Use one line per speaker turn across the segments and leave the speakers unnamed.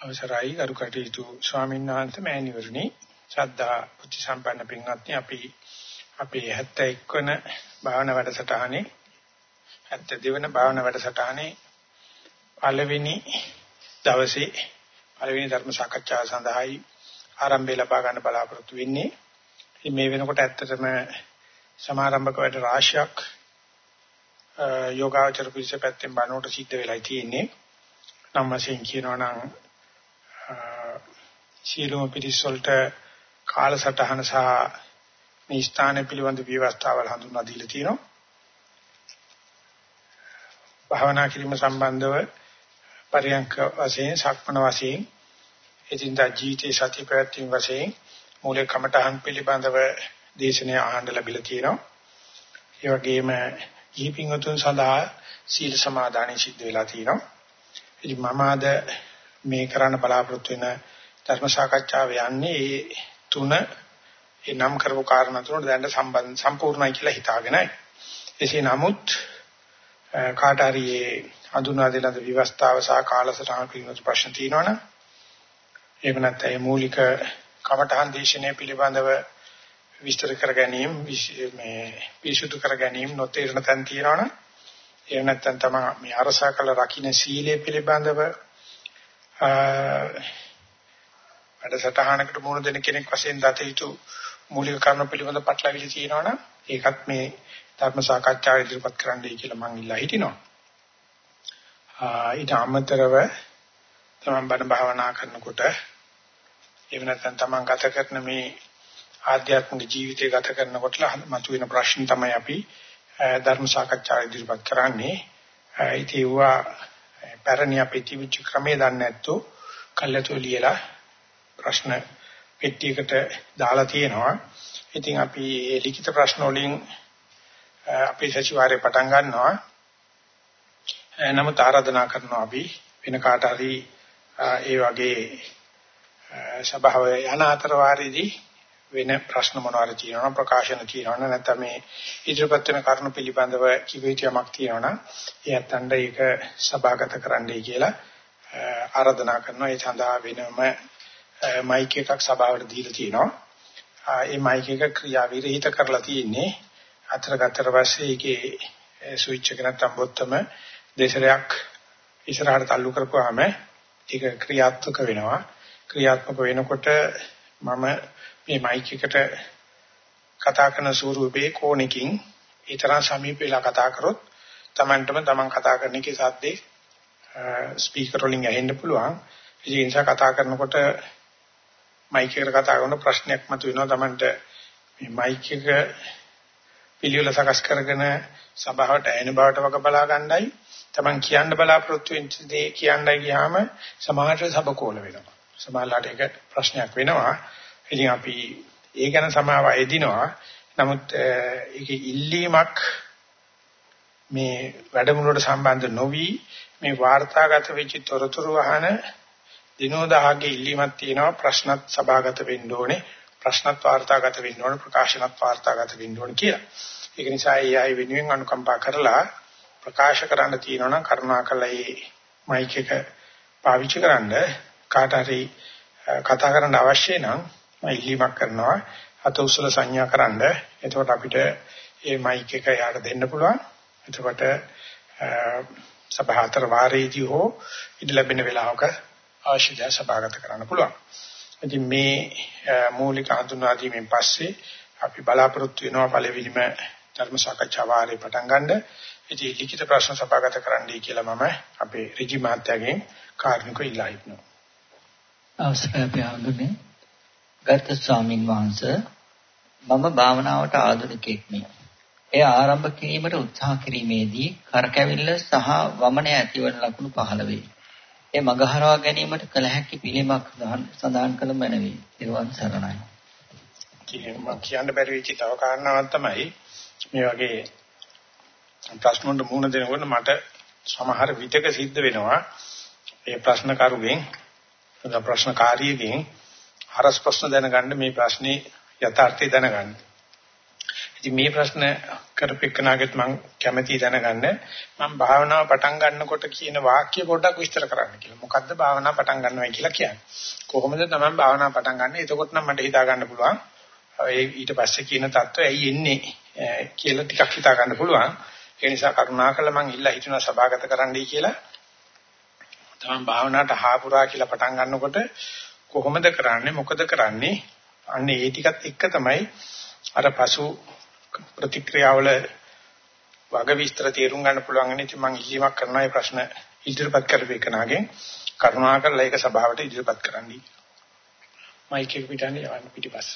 අවසරයි අරු කටයුතු ස්වාමීන් වහන්සේ මෑණිවරණි ශ්‍රද්ධා බුද්ධ සම්පන්න පින්වත්නි අපි අපේ 71 වන භාවනා වැඩසටහනේ 72 වන භාවනා වැඩසටහනේ පළවෙනි දවසේ පළවෙනි ධර්ම සාකච්ඡාව සඳහායි ආරම්භය ලබා ගන්න බලාපොරොත්තු වෙන්නේ. මේ වෙනකොට ඇත්තටම සමාරම්භක වැඩ රාශියක් යෝගාචර පිළිස පැත්තෙන් බණෝට සිද්ධ වෙලා තියෙන්නේ. නම් වශයෙන් කියනවා නම් සීලම පිළිස් වලට කාලසටහන සහ මේ ස්ථාන පිළිබඳ විවස්ථාවල් හඳුන්වා දීලා තියෙනවා. භාවනා කිරීම සම්බන්ධව පරියන්ක වශයෙන් සක්මන වශයෙන් එදිනදා ජීවිතේ සති ප්‍රත්‍යයෙන් වශයෙන් මූලික කමඨහන් පිළිබඳව දේශනාව අහන්න ලැබිලා තියෙනවා. ඒ වගේම ජීපින්වතුන් සඳහා සීල සමාදානෙ සිද්ධ වෙලා තියෙනවා. ඉතින් මම අද මේ කරන්න බලාපොරොත්තු වෙන ධර්ම සාකච්ඡාව යන්නේ ඒ තුන ඒ නම් කරපු කාරණා තුනට දැන් සම්බන්ධ සම්පූර්ණයි කියලා හිතාගෙනයි. එසේ නමුත් කාට හරි හඳුනා දෙන විවස්ථාව සහ කාලසටහන පිළිබඳ ප්‍රශ්න තියෙනවනම් එහෙම නැත්නම් ඒ මූලික කමඨහන් දේශනාව පිළිබඳව විස්තර කර ගැනීම මේ පිරිසුදු කර ගැනීම නොතේරෙන තැන් තියෙනවනම් එහෙම නැත්නම් තමයි මේ අරසා කළ රකින්න සීලය පිළිබඳව වැඩසටහනකට මුහුණ දෙන කෙනෙක් වශයෙන් දත යුතු මූලික කරුණු පිළිබඳ පටලවිලි තියෙනවනම් ඒකත් මේ ධර්ම සාකච්ඡාවේ ඉදිරිපත් කරන්නයි කියලා මම ඉල්ලා හිටිනවා. ඊට අමතරව තමන් බණ භාවනා කරනකොට එහෙම නැත්නම් තමන් ගත කරන මේ ආධ්‍යාත්මික ජීවිතය ගත කරනකොට මතුවෙන ප්‍රශ්න තමයි අපි ධර්ම සාකච්ඡාවේ ඉදිරිපත් කරන්නේ. ඉතින් ඒවා පැරණි අපේ තිබිච්ච ක්‍රමේ දන්නේ නැත්තෝ කල්ලාතෝ ලියලා ප්‍රශ්න පෙට්ටියකට දාලා තියෙනවා. ඉතින් අපි මේ ලිඛිත ප්‍රශ්න වලින් අපේ සතිವಾರේ පටන් ගන්නවා. නමුත් ආරාධනා කරනවා අපි වෙන කාට හරි ඒ වගේ සභාව යන අතර වාරයේදී වෙන ප්‍රශ්න මොනවාරි තියෙනවා ප්‍රකාශන තියෙනවා නැත්නම් මේ ඉදිරිපත් වෙන කරුණු පිළිබඳව කිවිතියමක් තියෙනවා එයත් අඬ ඒක සභාගත කරන්නයි කියලා ආරාධනා කරනවා ඒ සඳහා වෙනම මයික් එකක් සභාවට දීලා තියෙනවා. ඒ මයික් එක ක්‍රියා විරහිත කරලා තියෙන්නේ. අතර ගත්තට පස්සේ ඒකේ ස්විච් එක නැත්තම් බොත්තම දෙසරයක් ඉස්සරහට تعلق කරපුවාම ඒක ක්‍රියාත්මක වෙනවා. ක්‍රියාත්මක වෙනකොට මම මේ මයික් එකට කතා කරන ස්වරූපේ කෝණකින් ඊතරම් සමීප වෙලා කතා කරොත් Tamanටම Taman කතා කරන එකේ සද්දේ ස්පීකර් වලින් ඇහෙන්න පුළුවන්. ඒ නිසා කතා කරනකොට මයික් එකට කතා කරන ප්‍රශ්නයක් මතුවෙනවා Tamanට මේ මයික් එක පිළිවෙල සකස් කරගෙන සභාවට ඇහෙන බවට වග බලා ගන්නයි Taman කියන්න බලාපොරොත්තු වෙන දේ කියන්නයි ගියාම සමාජයට සබකෝල වෙනවා. සමාජලාට ඒක ප්‍රශ්නයක් වෙනවා. ඉතින් අපි ඒ ගැන සමාව එදිනවා. නමුත් ඒකේ ඉල්ලීමක් මේ වැඩමුළුවට සම්බන්ධ නොවි මේ වාර්තාගත වෙච්ච තොරතුරු වහන දිනෝදාගේ ඉල්ලීමක් තියෙනවා ප්‍රශ්නත් සභාගත වෙන්න ඕනේ ප්‍රශ්නත් වාර්තාගත වෙන්න ඕනේ ප්‍රකාශනත් වාර්තාගත වෙන්න ඕනේ කියලා. ඒක නිසා ඒ අය වෙනුවෙන් අනුකම්පා කරලා ප්‍රකාශ කරන්න තියෙනවා නම් කරුණාකරලා මේ මයික් එක පාවිච්චි කරන්න කාට හරි කතා කරන්න අවශ්‍ය නම් මම ඉල්ලීමක් කරනවා අත උසල සංඥා කරන්න. එතකොට අපිට මේ මයික් එක යාට දෙන්න පුළුවන්. එතකොට සභාතර වාරයේදී හෝ ඉඳ ලැබෙන වෙලාවක අවශ්‍ය දේ සභාගත කරන්න පුළුවන්. ඉතින් මේ මූලික හඳුන්වා දීමෙන් පස්සේ අපි බලාපොරොත්තු වෙනවා පළවෙනිම ධර්ම සාකච්ඡා වාරේ පටන් ගන්න. ඉතින් ලිඛිත ප්‍රශ්න සභාගත කරන්නයි කියලා මම අපේ ඍජු මාත්‍යාගෙන් කාර්මිකව ඉල්ලා හිටනවා.
අවසරයි අපි ආගමේ ගත ස්වාමින් වහන්සේ මම භාවනාවට ආධුනිකෙක් නේ. එය ආරම්භ කිරීමට උත්සාහ කිරීමේදී කරකැවිල්ල සහ වමනය ඇතිවන ලක්ෂණ පහළ වේ. ඒ මගහරවා ගැනීමට කල හැකි පිළිමක් සඳහන් කළ මැනවි. ඊවන් සරණයි.
කියන්න බැරි වෙච්ච තව කාරණාවක් තමයි මේ වගේ ප්‍රශ්න වලට මුහුණ දෙනකොට මට සමහර විටක සිද්ධ වෙනවා ඒ ප්‍රශ්න කරුගෙන් නැත්නම් ප්‍රශ්නකාරියගෙන් අරස් ප්‍රශ්න දැනගන්න මේ ප්‍රශ්නේ යථාර්ථය දැනගන්න. ඉතින් මේ ප්‍රශ්න කරපෙන්නාගෙත් මම කැමැති දැනගන්න මම භාවනාව පටන් ගන්නකොට කියන වාක්‍ය පොඩ්ඩක් විස්තර කරන්න කියලා. මොකද්ද භාවනාව පටන් ගන්නවයි කියලා කියන්නේ? කොහොමද තමයි භාවනාව පටන් ගන්න? එතකොට නම් මට හිතා ගන්න පුළුවන්. ඒ ඊට පස්සේ කියන தত্ত্বය ඇයි එන්නේ කියලා ටිකක් හිතා ගන්න පුළුවන්. ඒ නිසා කරුණාකරලා මම ඉල්ලා හිටිනවා සභාගත කරන්නයි කියලා. තමන් භාවනාවට හාපුරා කියලා පටන් ගන්නකොට කොහොමද කරන්නේ මොකද කරන්නේ? අන්න ඒ ටිකත් එක්ක තමයි අර පසු ප්‍රතික්‍රියාවල වග විස්තර තේරුම් ගන්න පුළුවන් වෙන ඉතින් මම ඉල්ලීමක් කරනවා මේ ප්‍රශ්න ඉදිරිපත් කරපේකනාගෙන් කරුණාකරලා ඒක සභාවට ඉදිරිපත් කරන්නයි මයික් එක පිටන්නේ යවන්න පිටිපස්ස.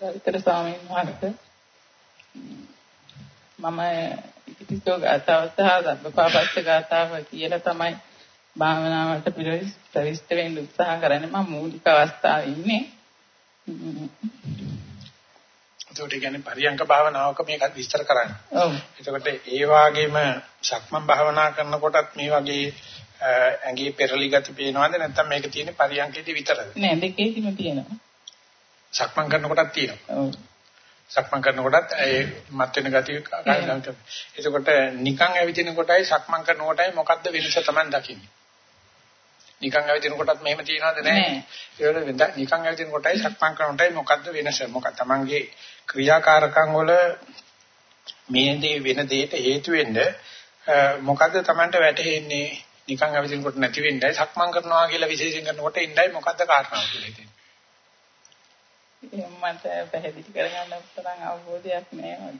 ගරුතර ස්වාමීන් වහන්සේ මම ඉතිසෝ ගාතාව සහ සබ්බපාපස්ස ගාතාව කියලා තමයි භාවනාවට ප්‍රවිෂ්ඨ වෙන්න උත්සාහ කරන්නේ මම මූලික අවස්ථාවේ ඉන්නේ.
ඒකට කියන්නේ පරියංක භාවනාවක මේක විස්තර කරන්නේ.
ඔව්.
එතකොට ඒ වාගේම සක්මන් භාවනා කරනකොටත් මේ වගේ ඇඟේ පෙරලි ගති පේනවද නැත්නම් මේක තියෙන්නේ පරියංකේදී විතරද?
නෑ දෙකේදීම තියෙනවා.
සක්මන් කරනකොටත් තියෙනවා.
ඔව්.
සක්මන් කරනකොටත් ඒ මත් වෙන ගතිය කායිලන්ත. එතකොට නිකන් ඇවිදින කොටයි සක්මන් කරන කොටයි මොකද්ද වෙනස Taman දකින්නේ? නිකන් ඇවිදින කොටත් මෙහෙම තියනවද නැහැ? ඒක නිකන් ඇවිදින කොටයි සක්මන් කරන කොටයි මොකද්ද වෙනස? මොකක්ද Tamanගේ ක්‍රියාකාරකම් වල මේ දේ වෙන දෙයට හේතු වෙන්න මොකද්ද Tamanට වැටහෙන්නේ? නිකන් ඇවිදින කොට නැති වෙන්නයි සක්මන් කරනවා කියලා විශේෂයෙන් කරනකොට ඉන්නයි මොකද්ද කාරණාව කියලා හිතෙන්නේ.
මට පැහැදිලි කරගන්න තරම් අවබෝධයක් නැහැ.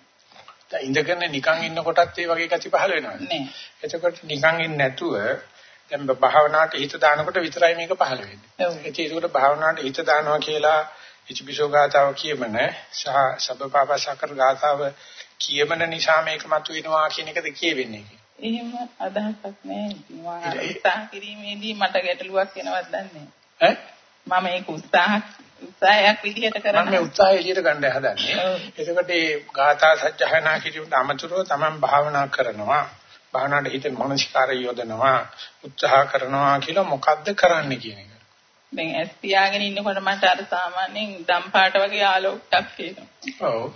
ඉඳගෙන නිකන් ඉන්න කොටත් ඒ වගේ ගති පහළ වෙනවා.
නෑ.
එතකොට නිකන් ඉන්නේ නැතුව දැන් භාවනාවට හිත දානකොට විතරයි මේක පහළ වෙන්නේ. ඒකට භාවනාවට හිත දානවා කියලා ඉතිපිසෝ ගාතාව කියමන සහ සබ්බපාපසකර ගාතාව කියමන නිසා මේක මතුවෙනවා කියන එකද කියවෙන්නේ.
එහෙම අදහසක් නැහැ. මම උත්සාහ කිරීමේදී මට ගැටලුවක් එනවත් දන්නේ
ඈ
මම ඒක උත්සාහ උත්සාහයක් විදිහට කරනවා.
මම මේ උත්සාහය එළියට ගන්න හදන්නේ. එතකොට මේ ගාථා සත්‍යයනා කිරීමට අමතරව තමන් භාවනා කරනවා. භාවනාවට හිත මනස්කාරය යොදනවා. උත්සාහ කරනවා කියලා මොකද්ද කරන්නේ කියන එක.
දැන් ඇස් පියාගෙන ඉන්නකොට මට අර සාමාන්‍යයෙන් දම් පාට වගේ ආලෝකයක් එනවා.
ඔව්.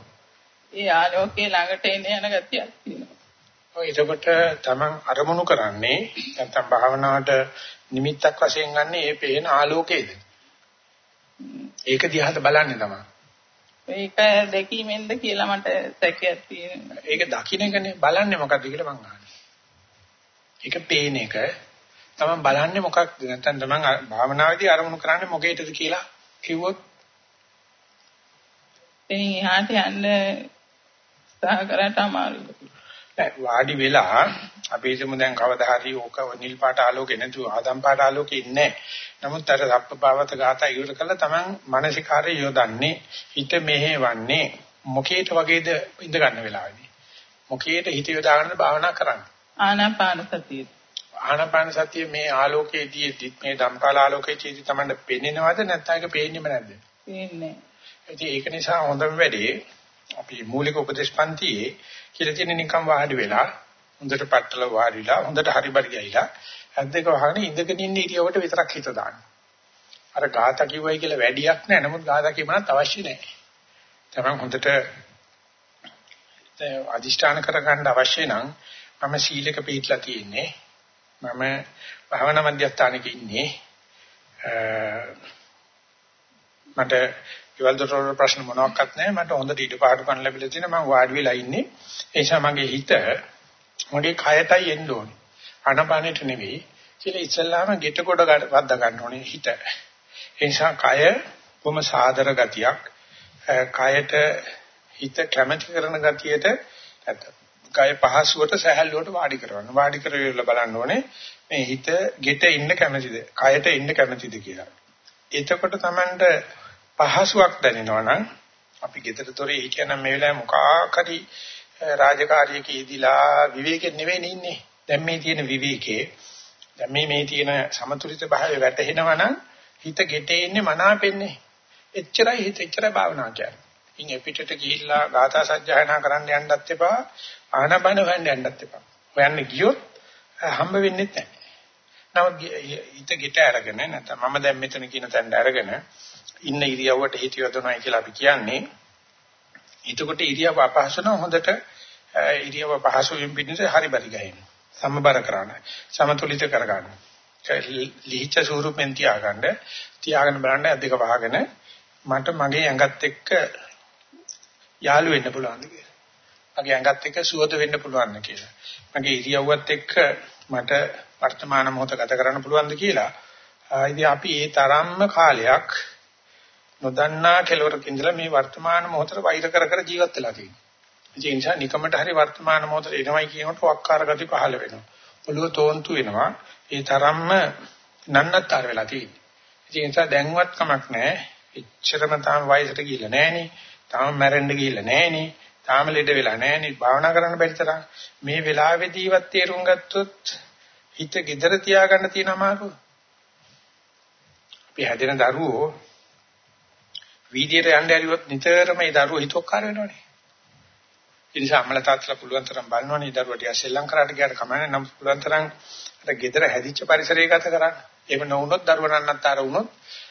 ඒ ආලෝකයේ ළඟට එන යන ගතියක් තියෙනවා.
ඔය එතකොට තමන් අරමුණු කරන්නේ නැත්නම් භාවනාවට නිමිත්තක් වශයෙන් ගන්න මේ පේන ආලෝකයේද? ඒක දිහාට බලන්නේ තමයි.
ඒක දැකීමෙන්ද කියලා මට සැකයක් තියෙනවා.
ඒක දකින්න එකනේ බලන්නේ මොකද්ද කියලා මං අහන්නේ. ඒක පේන එක තමන් බලන්නේ මොකක්ද නැත්නම් තමන් භාවනාවේදී අරමුණු කරන්නේ මොකේද කියලා කිව්වොත්
එයින් එහාට යන්න උත්සාහ කරාට අමාරුයි.
වාඩි වෙලා අපි හිතමු දැන් කවදා හරි ඕක නිල් පාට ආලෝකේ නැතුව ආදම් පාට ආලෝකේ ඉන්නේ. නමුත් අර සප්පපාවත ගාථා ඉවර කළා තමන් මානසිකාරය යොදන්නේ හිත මෙහෙවන්නේ මොකේට වගේද ඉඳ ගන්න වෙලාවේදී. මොකේට හිත යොදාගෙන භාවනා කරන්නේ.
ආනාපාන සතිය.
ආනාපාන සතිය මේ ආලෝකයේදී මේ ධම්පාල ආලෝකයේදී තමයි පෙන්නේනවද නැත්නම් ඒක පේන්නේම නැද්ද?
පේන්නේ.
ඒක නිසා හොඳම වැඩේ අපි මූලික උපදේශ පන්තියේ කියලා තියෙන නිකම් වාඩි වෙලා හොඳට පట్టල වාඩිලා හොඳට හරිබරි ගිහිලා ඇද්දක වහගෙන ඉඳගෙන ඉන්න ඉරියවට විතරක් හිත දාන්න. අර ගාථා කිව්වයි කියලා වැඩියක් නැහැ. නමුත් ගාථා කියමනත් අවශ්‍ය නැහැ. තමන් හොඳට අදිෂ්ඨාන කරගන්න අවශ්‍ය නම් මම සීලක පිළිట్లా තියෙන්නේ. මම භාවනා මධ්‍යස්ථානක ඉන්නේ. මට ඊවල දොරවල් ප්‍රශ්න මොනවාක්වත් නැහැ. මට හොඳට ඉඩ පාඩුකම් ලැබිලා තියෙනවා. මම වාඩි වෙලා ඉන්නේ. ඒ නිසා මගේ හිත මගේ කයටයි එන්න ඕනේ. අනපනෙට නෙවෙයි. කියලා ඉස්සල්ලාම ගෙට කොට වද්දා ගන්න ඕනේ හිත. ඒ නිසා කය කොහොම සාදර ගතියක්. කයට හිත කැමැති කරන ගතියට කය පහසුවට සහැල්ලුවට වාඩි කරවන්න වාඩි කරවිලා බලන්න ඕනේ මේ හිත ගෙට ඉන්න කැමැතිද කයට ඉන්න කැමැතිද කියලා එතකොට Tamanට පහසුවක් දැනෙනවා නම් අපි ගෙදර දොරේ හිටියනම් මේ වෙලාවේ මොකක් හරි රාජකාරියක ඉදිලා විවේකෙ නෙවෙයි ඉන්නේ. දැන් මේ තියෙන විවේකේ දැන් මේ මේ තියෙන සමතුලිත භාවය වැටහෙනවා නම් හිත ගෙටේ ඉන්නේ මනාපෙන්නේ. එච්චරයි හිත එච්චරයි භාවනා කියන්නේ. ඉන් එපිටට ගිහිල්ලා ගාථා සජ්ජායනා කරන්න යන්නත් එපා ආනබන හොයන්න යන්නත් එපා. හොයන්න ගියොත් හම්බ වෙන්නේ නැහැ. නමුත් හිත ගෙට අරගෙන නැත්නම් මම දැන් මෙතන කියන තැනට අරගෙන ඉන්න ඉරියව්වට හිත යොදනවායි කියලා අපි කියන්නේ. එතකොට ඉරියව්ව අපහසු නම් හොඳට ඉරියව්ව පහසු වෙන පිටින්ස හරි බරි ගහින්න. සමබර කරන්න. සමතුලිත කරගන්න. ලිහිච්ඡ ස්වරූපෙන් තියාගන්න. තියාගෙන බලන්න අධික වහගෙන මට මගේ ඇඟත් එක්ක යාළු වෙන්න පුළුවන්ද කියලා. මගේ ඇඟත් එක්ක සුවද වෙන්න පුළුවන්ද කියලා. මගේ ඉරියව්වත් එක්ක මට වර්තමාන මොහොත ගත කරන්න පුළුවන්ද කියලා. ඉතින් අපි ඒ තරම්ම කාලයක් නොදන්නා කෙලවරක ඉඳලා මේ වර්තමාන මොහොතට වෛර කර කර ජීවත් වෙලා තියෙනවා. ඒ නිසා නිකමට හරි වර්තමාන මොහොතට එනවයි කියනකොට වක්කාර ගති පහළ වෙනවා. ඔළුව තෝන්තු වෙනවා. ඒ තරම්ම නන්නත්තර වෙලා තියෙන්නේ. ඒ නිසා දැන්වත් කමක් නැහැ. එච්චරම තාම වයසට ගිහිල්ලා නැහෙනේ. තාම මැරෙන්න ගිහිල්ලා නැහෙනේ. තාම ලෙඩ වෙලා නැහෙනේ. භාවනා කරන්න බැරි තරම් මේ වෙලාවේදීවත් තේරුම් ගත්තොත් හිත gedara තියාගන්න තියෙන අමාරුව. අපි හැදෙන දරුවෝ වීදියට යන්න ඇරියොත් නිතරම ඒ දරුවෝ හිතොක්කාර වෙනවනේ. ඒ නිසා අම්මලා තාත්තලා පුළුවන් තරම් බලනවනේ දරුවා ටික ශ්‍රී ලංකාවට ගියාට කමන්නේ නම් පුළුවන් තරම් අර ගෙදර හැදිච්ච පරිසරය ගත කරන්න. එහෙම නොවුනොත් දරුවා නන්නත්තර වුණොත්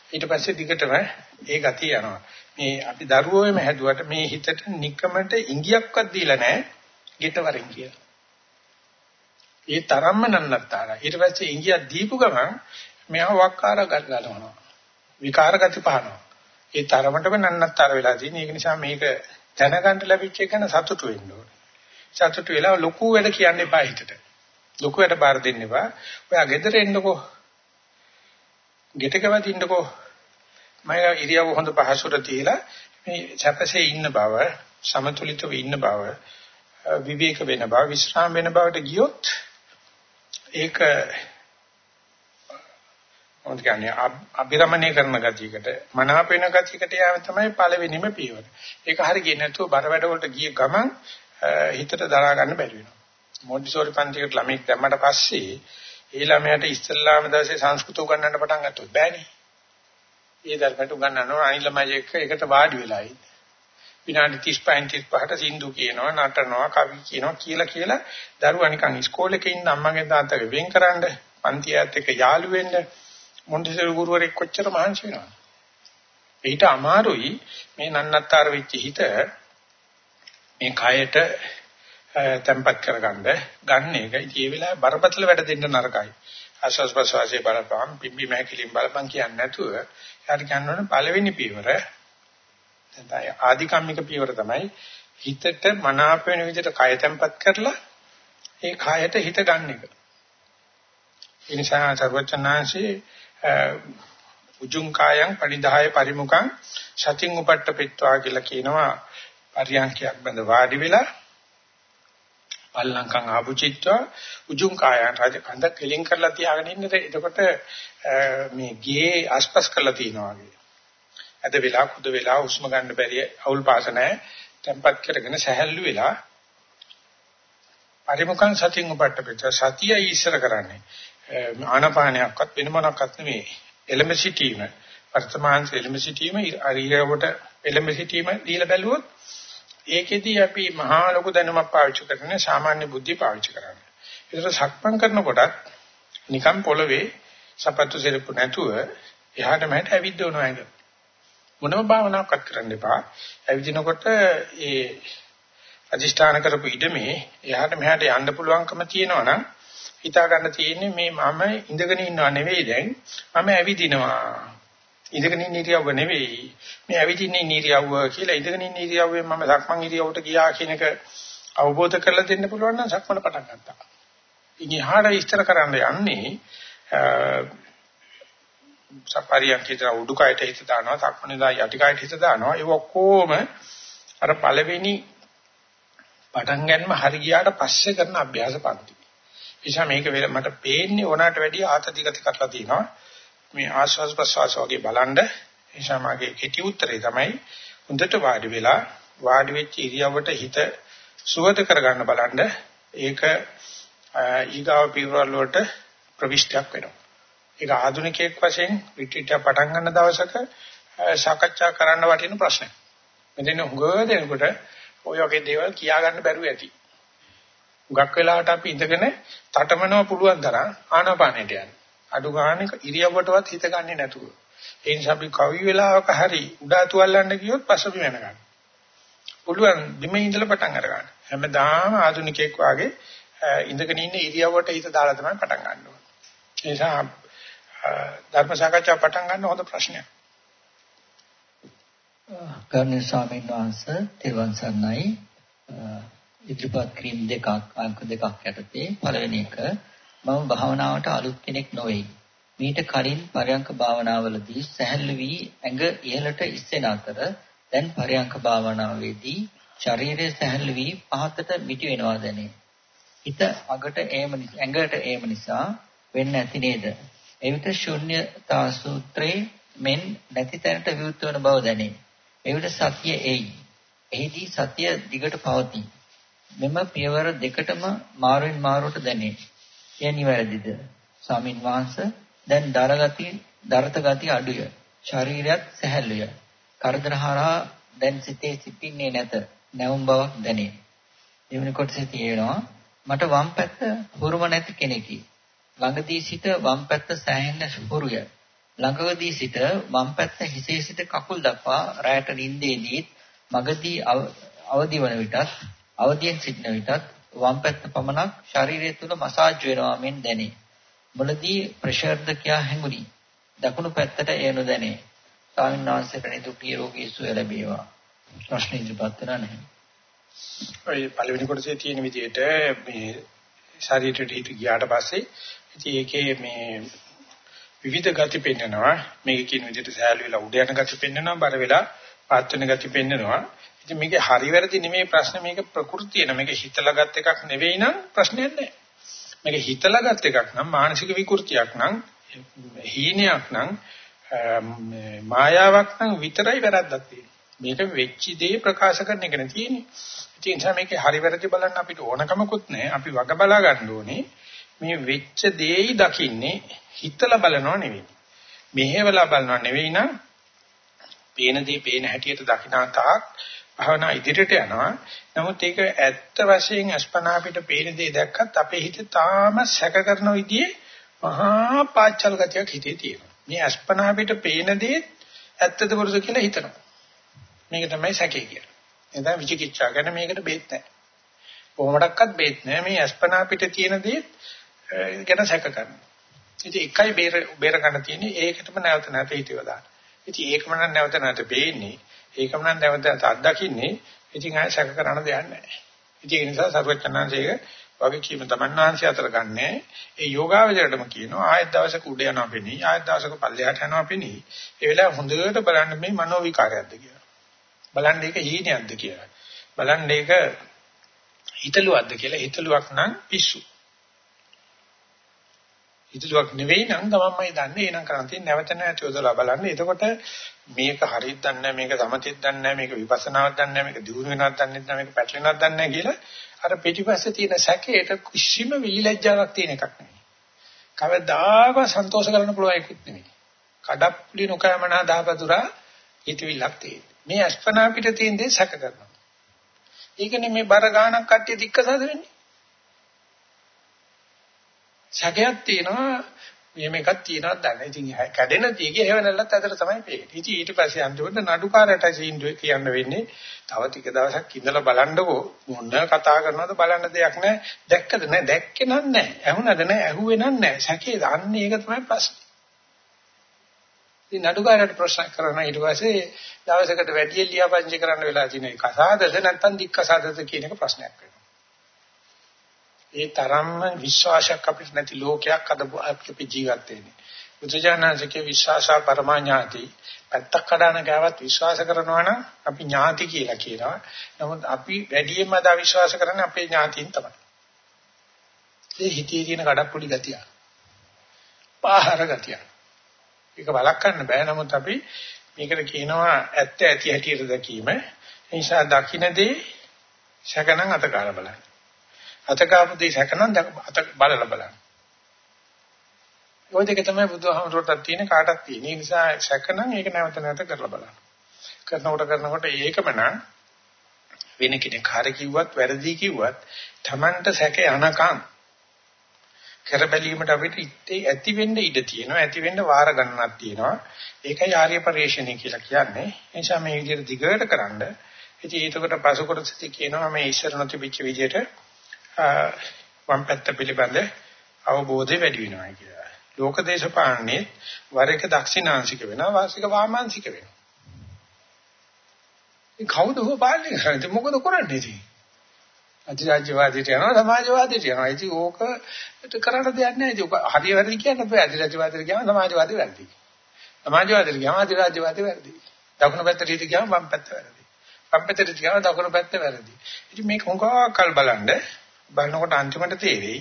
ඊට පස්සේ දිගටම ඒ ගතිය යනවා. මේ අපි දරුවෝෙම හැදුවට මේ හිතට නිකමට ඉංගියක්වත් දීලා නැහැ ගෙට වරින් කියලා. ඒ තරම්ම නන්නත්තර. ඊට පස්සේ ඉංගියක් දීපු ගමන් මෙයා වක්කාර ගන්නවා. විකාර ගති පහනවා. ඒ තරමටම නන්නත්තර වෙලා තියෙන. ඒක නිසා මේක දැනගන්න ලැබිච්ච එක ගැන සතුටු වෙන්න ඕනේ. සතුටු වෙලා ලොකු වැඩ කියන්න එපා හිතට. ලොකු වැඩ බාර දෙන්න එපා. ඔයා ගෙදර එන්නකෝ. ගෙටක වදින්නකෝ. මම ඉරියව්ව හොඳ පහසුට තියලා මේ සැපසේ ඉන්න බව, සමතුලිතව ඉන්න බව, විවේක වෙන බව, විශ්‍රාම වෙන බවට ගියොත් ඒක මොකද කියන්නේ අභිරමණය කරන ගතියකට මනාප වෙන ගතියකට යෑම තමයි පළවෙනිම පියවර. ඒක හරිය ගියේ නැතුව බර වැඩ වලට ගිය ගමන් හිතට දරා ගන්න බැරි වෙනවා. මොන්ටිසෝරි පන්තියකට ළමෙක් දැම්මට පස්සේ ඒ ළමයාට ඉස්ලාම දවසේ සංස්කෘත උගන්වන්න පටන් ගත්තොත් බෑනේ. ඒ ධර්මයට උගන්වනවා අනිත් ළමයි එක්ක එකට වාඩි වෙලා ඉන්න. විනාඩි 35 35ට සින්දු කියනවා නටනවා කවි කියනවා කියලා කියලා දරුවා නිකන් ඉස්කෝලේ ඉන්න අම්මගේ තාත්තගේ වෙන්කරනද පන්තියත් එක්ක යාළු වෙන්න මොන්ටිසෝරි ගුරුවරයෙක් කොච්චර මහන්සි වෙනවද? ඊට අමාරුයි මේ නන්නත්තර වෙච්ච හිත මේ කයට තැම්පත් කරගන්න ගන්න එක. ඉතින් ඒ වෙලාවේ බරපතල වැඩ දෙන්න නරකයි. ආස්වාස් ප්‍රසවාසයේ බලපං පිම්බි මහකිලින් බලපං කියන්නේ නැතුව යාට කියනවනේ පළවෙනි පියවර දැන් ආධිකම්මික පියවර තමයි හිතට මනාප වෙන විදිහට කය තැම්පත් කරලා ඒ කයට හිත ගන්න එක. ඒ නිසා සර්වචනාංශේ උජුං කායං පරිදාය පරිමුඛං සතින් උපට්ඨපෙත්වා කියලා කියනවා පරියන්කයක් බඳ වාඩි වෙලා පල්ලංකං ආපුචිත්වා උජුං කායං රාජ කඳ කෙලින් කරලා තියාගෙන ඉන්නද එතකොට මේ ගේ ආස්පස් කරලා තියනවා වගේ. අද වෙලා කුද වෙලා උස්ම ගන්න බැරි අවුල් පාස නැහැ. tempat කරගෙන සැහැල්ලු වෙලා පරිමුඛං සතින් උපට්ඨපෙත්වා සතිය ඊශ්වර කරන්නේ. ආනපානයක්වත් වෙන මොනක්වත් නෙමෙයි. එලෙම සිටීම. වර්තමාන එලෙම සිටීම අරියවට එලෙම සිටීම දීලා බැලුවොත් ඒකෙදී අපි මහා ලොකු දැනුමක් පාවිච්චි කරන්නේ සාමාන්‍ය බුද්ධිය පාවිච්චි කරන්නේ. ඒතර සක්මන් කරනකොට නිකම් පොළවේ සපත්තු සෙරප්පු නැතුව එහාට මෙහාට ඇවිද්දවනවා නේද? මොනම භාවනාවක්වත් කරන්න එපා. ඇවිදිනකොට ඒ අදිෂ්ඨාන කරපු ඉඩමේ එහාට මෙහාට යන්න පුළුවන්කම තියෙනවා නම් හිතා ගන්න තියෙන්නේ මේ මම ඉඳගෙන ඉන්නව නෙවෙයි දැන් මම ඇවිදිනවා ඉඳගෙන ඉන්න ඉරියව්ව නෙවෙයි මේ ඇවිදින්නේ ඉරියව්ව කියලා ඉඳගෙන ඉන්න ඉරියව්වෙන් මම සක්මන් ඉරියව්වට ගියා කියන එක අවබෝධ කරලා දෙන්න පුළුවන් නම් සක්මන පටන් ගන්නවා. ඉනිහාට ඉස්තර කරන්න යන්නේ සපරියක් හිතන උඩුකයට හිත දානවා සක්මනේදා යටිකයට හිත දානවා ඒ ඔක්කොම අර පළවෙනි පටන් ගන්නම හරි ගියාට පස්සේ කරන අභ්‍යාස පන්ති. නිසා මේක වෙල මට පේන්නේ ඕනකට වැඩිය ආතතිගත කරලා තියෙනවා. මේ ආස්වාස් ප්‍රසවාස වගේ බලන්න නිසා මගේ කෙටි උත්තරේ තමයි හොඳට වාඩි වෙලා වාඩි වෙච්ච ඉරියව්වට හිත සුවද කරගන්න බලන්න ඒක ඊගාව පිරවල වලට ප්‍රවිෂ්ටයක් වෙනවා. ඒක ආධුනිකයෙක් වශයෙන් රිට්‍රීට් එක පටන් ගන්න දවසක සාකච්ඡා කරන්න වටින ප්‍රශ්නයක්. මෙතන හුඟ දෙනකොට ඔය වගේ දේවල් කියා ගන්න බැරුව ඇති. හුඟක් වෙලාවට අපි ඉඳගෙන තටමනව පුළුවන් තරම් ආනාපානෙට යන්න. අඩු ගානේ ඉරියව්වටවත් හිත ගන්නේ නැතුව. ඒ නිසා අපි කවි වෙලාවක හරි උඩාතු අල්ලන්න ගියොත් පස්සබිම වෙන ගන්න. පුළුවන් බිම ඉඳලා පටන් අර ගන්න. හැමදාම ආධුනිකයෙක් වාගේ ඉඳගෙන ඉන්න ඉරියව්වට හිත දාලා තමයි පටන් ගන්න ඕනේ. ඒ නිසා ධර්ම සාකච්ඡා පටන් ගන්න හොඳ ප්‍රශ්නයක්.
කර්ණේ ස්වාමීන් වහන්සේ තිරුවන් සරණයි ඉදිරිපත් කිරීම දෙකක් අංක දෙකක් යටතේ පළවෙනි එක මම භාවනාවට අලුත් කෙනෙක් නොවේ. මීට කලින් පරයන්ක භාවනාවලදී සැහැල්ලු වී ඇඟ ඉහළට ඉස්සෙන අතර දැන් පරයන්ක භාවනාවේදී ශරීරය සැහැල්ලු වී පහතට මිටි වෙනවා දැනේ. හිත අගට ඒම නිසා ඇඟට ඒම නිසා වෙන්න ඇති නේද? එවිට ශුන්‍යතා සූත්‍රයේ මෙන් නැති තැනට විවුර්ත වන බව දැනේ. එවිට සතිය එයි. එහිදී සතිය දිගට පවතී. මෙම පියවර දෙකටම මාරුවෙන් මාරුවට දැනේ. එය නිවැරදිද? ස්වාමින් වහන්සේ දැන් දරගති දරත ගති අඩුය. ශරීරයත් සැහැල්ලුය. කරදර හරහා දැන් සිතේ සිටින්නේ නැත. නැවුම් බවක් දැනේ. දෙවෙනි කොටසේ තියෙනවා මට වම් පැත්ත හුරුම නැති කෙනෙකි. ළඟදී සිට වම් පැත්ත සෑහෙන්න හුරුය. ළඟදී සිට වම් පැත්ත හිසේ සිට කකුල් දක්වා රැයට නිින්දේදී මගදී අවදි වන විටත් අවදියෙන් සිටින විටත් වම් පැත්ත පමණක් ශරීරය තුල මසාජ් වෙනවා මෙන් දැනේ. මුලදී ප්‍රෙෂර්ද කියා හැඟුණි. දකුණු පැත්තට එය නොදැනේ. ස්වාමීන් වහන්සේට නිදුක් නිරෝගී සුවය ලැබේවා. ප්‍රශ්න ඉදිරිපත් කරලා නැහැ.
ඔය පළවෙනි කොටසේ තියෙන විදිහට මේ ශරීරයට හිත ගියාට පස්සේ ඉතින් ඒකේ මේ විවිධ ගති පෙන්නනවා මේක කියන විදිහට සෑහළු වෙලා උඩ යන ගති පෙන්නනවා බර වෙලා පාත් වෙන ගති පෙන්නනවා ඉතින් මේකේ හරි වැරදි නෙමෙයි ප්‍රශ්නේ මේක ප්‍රകൃතිය නෙමෙයි මේක හිතලාගත් එකක් නෙවෙයි නම් ප්‍රශ්නයක් නැහැ. මේක හිතලාගත් එකක් නම් මානසික විකෘතියක් නම් හීනයක් නම් මායාවක් නම් විතරයි වැරද්දක් තියෙන්නේ. මේක වෙච්ච දේ ප්‍රකාශ කරන එක නේ තියෙන්නේ. ඒ නිසා මේකේ හරි වැරදි බලන්න අපිට ඕනකමකුත් නැහැ. අපි වග බලා ගන්න ඕනේ. මේ වෙච්ච දේයි දකින්නේ හිතලා බලනවා නෙවෙයි. මෙහෙवला බලනවා නෙවෙයි නම් පේන දේ පේන හැටියට දකිනා තාක් භවනා ඉදිරියට යනවා. නමුත් ඒක ඇත්ත වශයෙන් අස්පනා අපිට පේන දේ දැක්කත් අපේ හිත තාම සැක කරන විදිහේ මහා පාචල් ගතියක් හිතේ තියෙනවා. මේ අස්පනා අපිට පේන දේ ඇත්තද පුරුදු කියලා හිතනවා. මේක තමයි සැකේ කියන්නේ. එතන විචිකිච්ඡා කරන මේකට බේත් නැහැ. කොහොමඩක්වත් බේත් නැහැ. මේ අස්පනා පිට තියෙන දේ ගැන සැක කරනවා. ඉතින් එකයි බේර බේර ගන්න තියෙන්නේ ඒකටම නැවත නැවත හිතව දාන්න. ඉතින් ඒකම නම් නැවත නැවත පේන්නේ. ඒකම නම් නැවත නැවත අත්දකින්නේ. ඉතින් ආය සැක කරන්න දෙයක් නැහැ. ඉතින් ඒ නිසා සර්වචනංශයේ වගේ කීම තමන්වහන්සේ අතර ගන්නෑ. ඒ යෝගාවචරයටම කියනවා ආයෙත් දවසක උඩ යනවා පෙනී ආයෙත් දවසක පල්ලෙහාට යනවා පෙනී. ඒ වෙලාව හොඳට බලන්න මේ මනෝ විකාරයක්ද කියලා. බලන්න ඒක හීනයක්ද කියලා. බලන්න ඒක හිතලුවක්ද කියලා. හිතලුවක් නම් පිස්සු. හිතලුවක් නෙවෙයි නම් තමන්මයි දන්නේ. එහෙනම් කරන් තියෙන නැවත නැවත යොදලා බලන්න. එතකොට මේක හරියට දන්නේ මේක සමතිත් දන්නේ මේක විපස්සනාවක් දන්නේ මේක දියුණු වෙනවක් දන්නේ නැහැ මේක පැටලෙනවක් දන්නේ කියලා අර පිටිපස්සේ තියෙන සැකේට කිසිම විලිලැජ්ජාවක් තියෙන එකක් නෙවෙයි. කවදාකවත් සන්තෝෂ කරන්න පුළුවන් එකක් නෙවෙයි. කඩප්පුලි නොකෑමනා දහපතුරා හිතවිල්ලක් තියෙන. මේ අස්පනා පිට තියෙන දේ සැක කරනවා. ඒකනේ මේ බර ගානක් කට්ටිය දික්කසද වෙන්නේ. සැකයක් තියෙනවා මේ මේකක් තියෙනවද දන්නේ. ඉතින් කැඩෙන දිගේ හේව නැල්ලත් අතර තමයි පේන්නේ. ඉතින් ඊට පස්සේ අන්තිමට නඩුකාරට සීන්දුවේ කියන්න වෙන්නේ තව ටික දවසක් ඉඳලා බලන්නකෝ මොන කතා කරනවද බලන්න දෙයක් නැහැ. දැක්කද නැහැ දැක්කේ නෑ. ඇහුණද නැහැ ඇහුවේ නෑ. සැකේ දන්නේ ඒක තමයි ප්‍රශ්නේ. ඉතින් නඩුකාරට ප්‍රශ්න කරන ඊට පස්සේ දවසකට වැඩි ලියාපදිංචි කරන්න වෙලා තියෙන එක කසාදද නැත්නම් දික්කසාදද කියන එක ප්‍රශ්නයක් වෙනවා. ඒ තරම්ම විශ්වාසයක් අපිට නැති ලෝකයක් අද අපි ජීවත් වෙන්නේ. බුදුජානකගේ විශ්වාසා පරමාඥාති පැත්තක් කඩන ගාවත් විශ්වාස කරනවා නම් අපි ඥාති කියලා කියනවා. නමුත් අපි වැඩියෙන්ම අද විශ්වාස කරන්නේ අපේ ඥාතීන් තමයි. ඒ හිතේ තියෙන කඩප්පුලි ගතිය. පාහර ගතිය. ඒක වළක්වන්න බෑ. නමුත් අපි මේකට කියනවා ඇත්ත ඇති හැටියට දැකීම. ඒ නිසා දකින්නේ සැකනම් අතකාර බලන්න. අතකාපු දේ සැකනම් අත බලලා බලන්න. ওই දෙක තමයි බුදුහාමුදුරටත් තියෙන කාටත් තියෙන. ඒ නිසා සැකනම් ඒක නැවත නැවත කරලා බලන්න. කරනකොට කරනකොට ඒකම නම් වෙන කෙනෙක් හරි කිව්වත් වැරදි කිව්වත් Tamanට සැක යනකම් කර බැලීමට අපිට ඇති වෙන්න ඉඩ තියෙනවා ඇති වෙන්න වාර ගණනක් තියෙනවා ඒකයි ආර්ය පරිශ්‍රණය කියලා කියන්නේ ඒ නිසා මේ විදිහට දිගට කරන්ඩ ඉතින් ඒකට පසු කොටසදී කියනවා මේ ඉස්සර නොතිබිච්ච විදිහට වම් පැත්ත පිළිබඳ අවබෝධය වැඩි වෙනවා කියලා ලෝක දේශපාලනේ වර එක දක්ෂිනාංශික වෙනවා වාසික වාමාංශික වෙනවා ඒ කවුද හො පාලනය කරන්නේ මොකද කරන්නේ ඉතින් අධිරාජ්‍යවාදීට යනවා සමාජවාදීට යනවා. ඉතින් ඕක කරන්න දෙයක් නැහැ. ඉතින් ඔක හරිය වැරදි කියන්න බෑ. අධිරාජ්‍යවාදීට කියනවා සමාජවාදී වැරදි. සමාජවාදීට කියනවා අධිරාජ්‍යවාදී වැරදි. දකුණු පැත්තට ඉති කියනවා වම් පැත්ත වැරදි. වම් පැත්තට කියනවා දකුණු පැත්ත වැරදි. ඉතින් මේක හොඟකල් බලන්න බලනකොට අන්තිමට තේරෙයි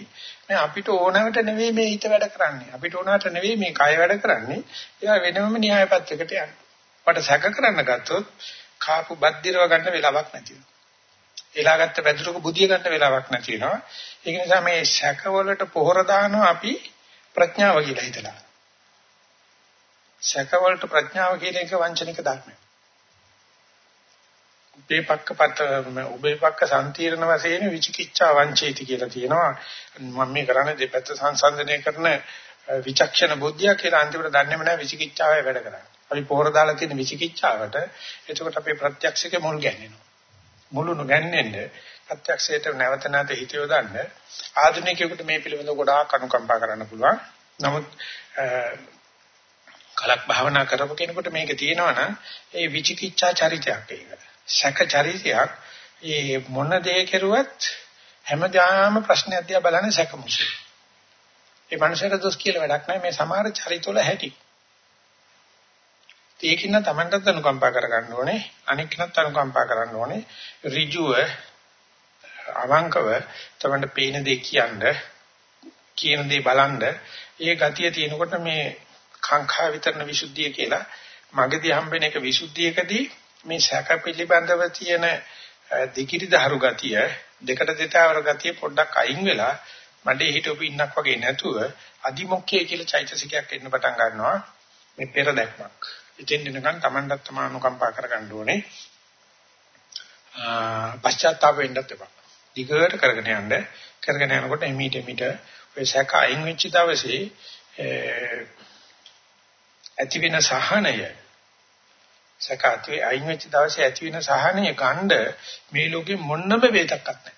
මේ අපිට ඕනවට නෙවෙයි මේ හිත වැඩ කරන්නේ. අපිට ඕනවට නෙවෙයි මේ කය වැඩ කරන්නේ. ඒවා වෙනම න්‍යාය පත්‍රයකට යනවා. වට සැක කරන්න ගත්තොත් කාපු බද්දිරව ගන්න වෙලාවක් නැති වෙනවා. එලාගත්ත වැදුරක බුදිය ගන්න වෙලාවක් නැති වෙනවා. ඒක නිසා මේ සැකවලට පොහොර දානවා අපි ප්‍රඥාව කියලා හිතලා. සැකවලට ප්‍රඥාව කියන එක වංචනික ධර්මයක්. උපේපක්ක පත උපේපක්ක සම්තිරණ වශයෙන් විචිකිච්ඡා වංචේති කියලා තියෙනවා. මම මේ කරන්නේ දෙපැත්ත සංසන්දනය කරන විචක්ෂණ බුද්ධිය කියලා අන්තිමට දන්නේම නැහැ විචිකිච්ඡාවයි වැඩ කරන්නේ. අපි පොහොර දාලා තියෙන විචිකිච්ඡාවට එතකොට අපේ ප්‍රත්‍යක්ෂක මුල් ගැන්වෙනවා. මුළු නොගැන්නෙන්න ප්‍රත්‍යක්ෂයට නැවත නැවත හිත යොදන්න ආධුනිකයෙකුට මේ පිළිබඳව ගොඩාක් අනුකම්පා කරන්න පුළුවන්. නමුත් කලක් භාවනා කරපු කෙනෙකුට මේක තියෙනවනම් ඒ විචිකිච්ඡා චරිතයක් ඒක. සැක චරිතයක්. ඒ මොන දේ කෙරුවත් හැමදාම ප්‍රශ්නයක් දිහා බලන්නේ සැකමුසු. ඒ මනුස්සයට දොස් කියලා වැඩක් නැහැ. මේ සමහර චරිතවල හැටි. ඒකින්න Tamanටත් අනුකම්පා කරගන්න ඕනේ. අනික්කනත් අනුකම්පා කරන්න ඕනේ. ඍජුව අවංකව Tamanට පේන දේ කියන්න කියන දේ බලන්න. ඒ ගතිය තියෙනකොට මේ කාංකා විතරන විසුද්ධිය කියලා මගදී හම්බෙන එක විසුද්ධියකදී මේ සැක පිළිබඳව තියෙන දෙකිරි දහරු ගතිය දෙකට දෙතාවර ගතිය පොඩ්ඩක් අයින් වෙලා මඩේ හිටවපු ඉන්නක් වගේ නැතුව අදිමොක්කේ කියලා චෛතසිකයක් එන්න පටන් ගන්නවා මේ පෙර දැක්මක් ඉතින් එනකන් Tamanටත් තම අනුකම්පා කරගන්න ඕනේ. පශ්චාත්තාප වෙන්නත් එපා. දිගට කරගෙන යන්න කරගෙන යනකොට එමීට එමීට ඔය සැක අයින් වෙච්ච දවසේ ඇති වෙන සහනය සැක අයින් වෙච්ච දවසේ ඇති වෙන සහනය ගන්න මේ ලෝකේ මොන්නම වේදක්වත් නැහැ.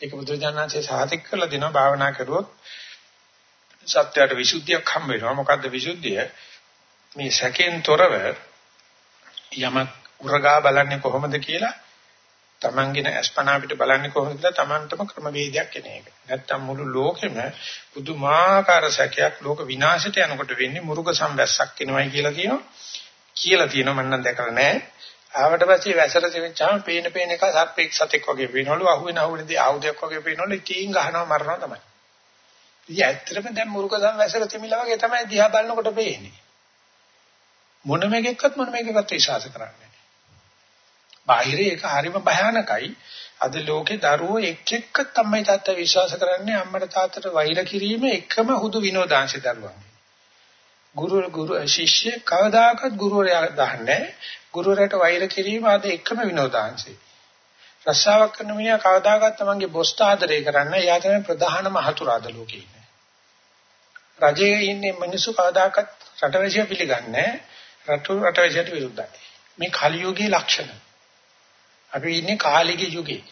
ඒක බුදුරජාණන්සේ සාහිතික කරලා දෙනවා භාවනා කරුවොත් සත්‍යයට විසුද්ධියක් හම්බ වෙනවා. මොකද්ද විසුද්ධිය? මේ සැකෙන් තොරව යමක් උරගා බලන්නේ කොහොමද කියලා තමන්ගෙන අස්පනා පිට බලන්නේ කොහොමද කියලා තමන්ටම ක්‍රමවේදයක් එන එක. නැත්තම් මුළු ලෝකෙම පුදුමාකාර සැකයක් ලෝක විනාශයට යනකොට වෙන්නේ මුරුක සම්වැස්සක් එනවයි කියලා කියනවා. කියලා තියෙනවා මම නම් දැකලා නැහැ. ආවට පස්සේ වැසට තිබෙච්චාම පේන පේන එක සර්පෙක් සතෙක් වගේ පේනවලු අහුවෙන අහුවෙනදී ආයුධයක් වගේ පේනවලු ඉතින් ගහනවා මරනවා තමයි. ඉතින් ඇත්තටම දැන් මුරුක සම්වැසට තිමිලා වගේ තමයි දිහා බලනකොට පේන්නේ. මොන මේකෙක්වත් මොන මේකෙක්වත් විශ්වාස කරන්නේ නැහැ. බාහිර ඒක හරිම භයානකයි. අද ලෝකේ දරුවෝ එක් එක්ක තමයි තාත්තා විශ්වාස කරන්නේ අම්මට තාත්තට වෛර කිරීම එකම හුදු විනෝදාංශ දරුවන්. ගුරු ගුරු ශිෂ්‍ය කවදාකවත් ගුරුවරයා දහන්නේ ගුරුවරයාට වෛර කිරීම අද එකම විනෝදාංශේ. රස්සාවක් කරන මිනිහා කවදාකවත් තමන්ගේ බොස්ට ආදරය කරන්නේ එයා තමයි ප්‍රධානම හතුරාද ලෝකේ ඉන්නේ. රජයේ ඉන්නේ මිනිස්සු කවදාකවත් රටවැසියා පිළිගන්නේ නැහැ. රතු රටවැසියට විරුද්ධයි. මේ කලියුගයේ ලක්ෂණ. අපි ඉන්නේ කාලිගේ යුගයේ.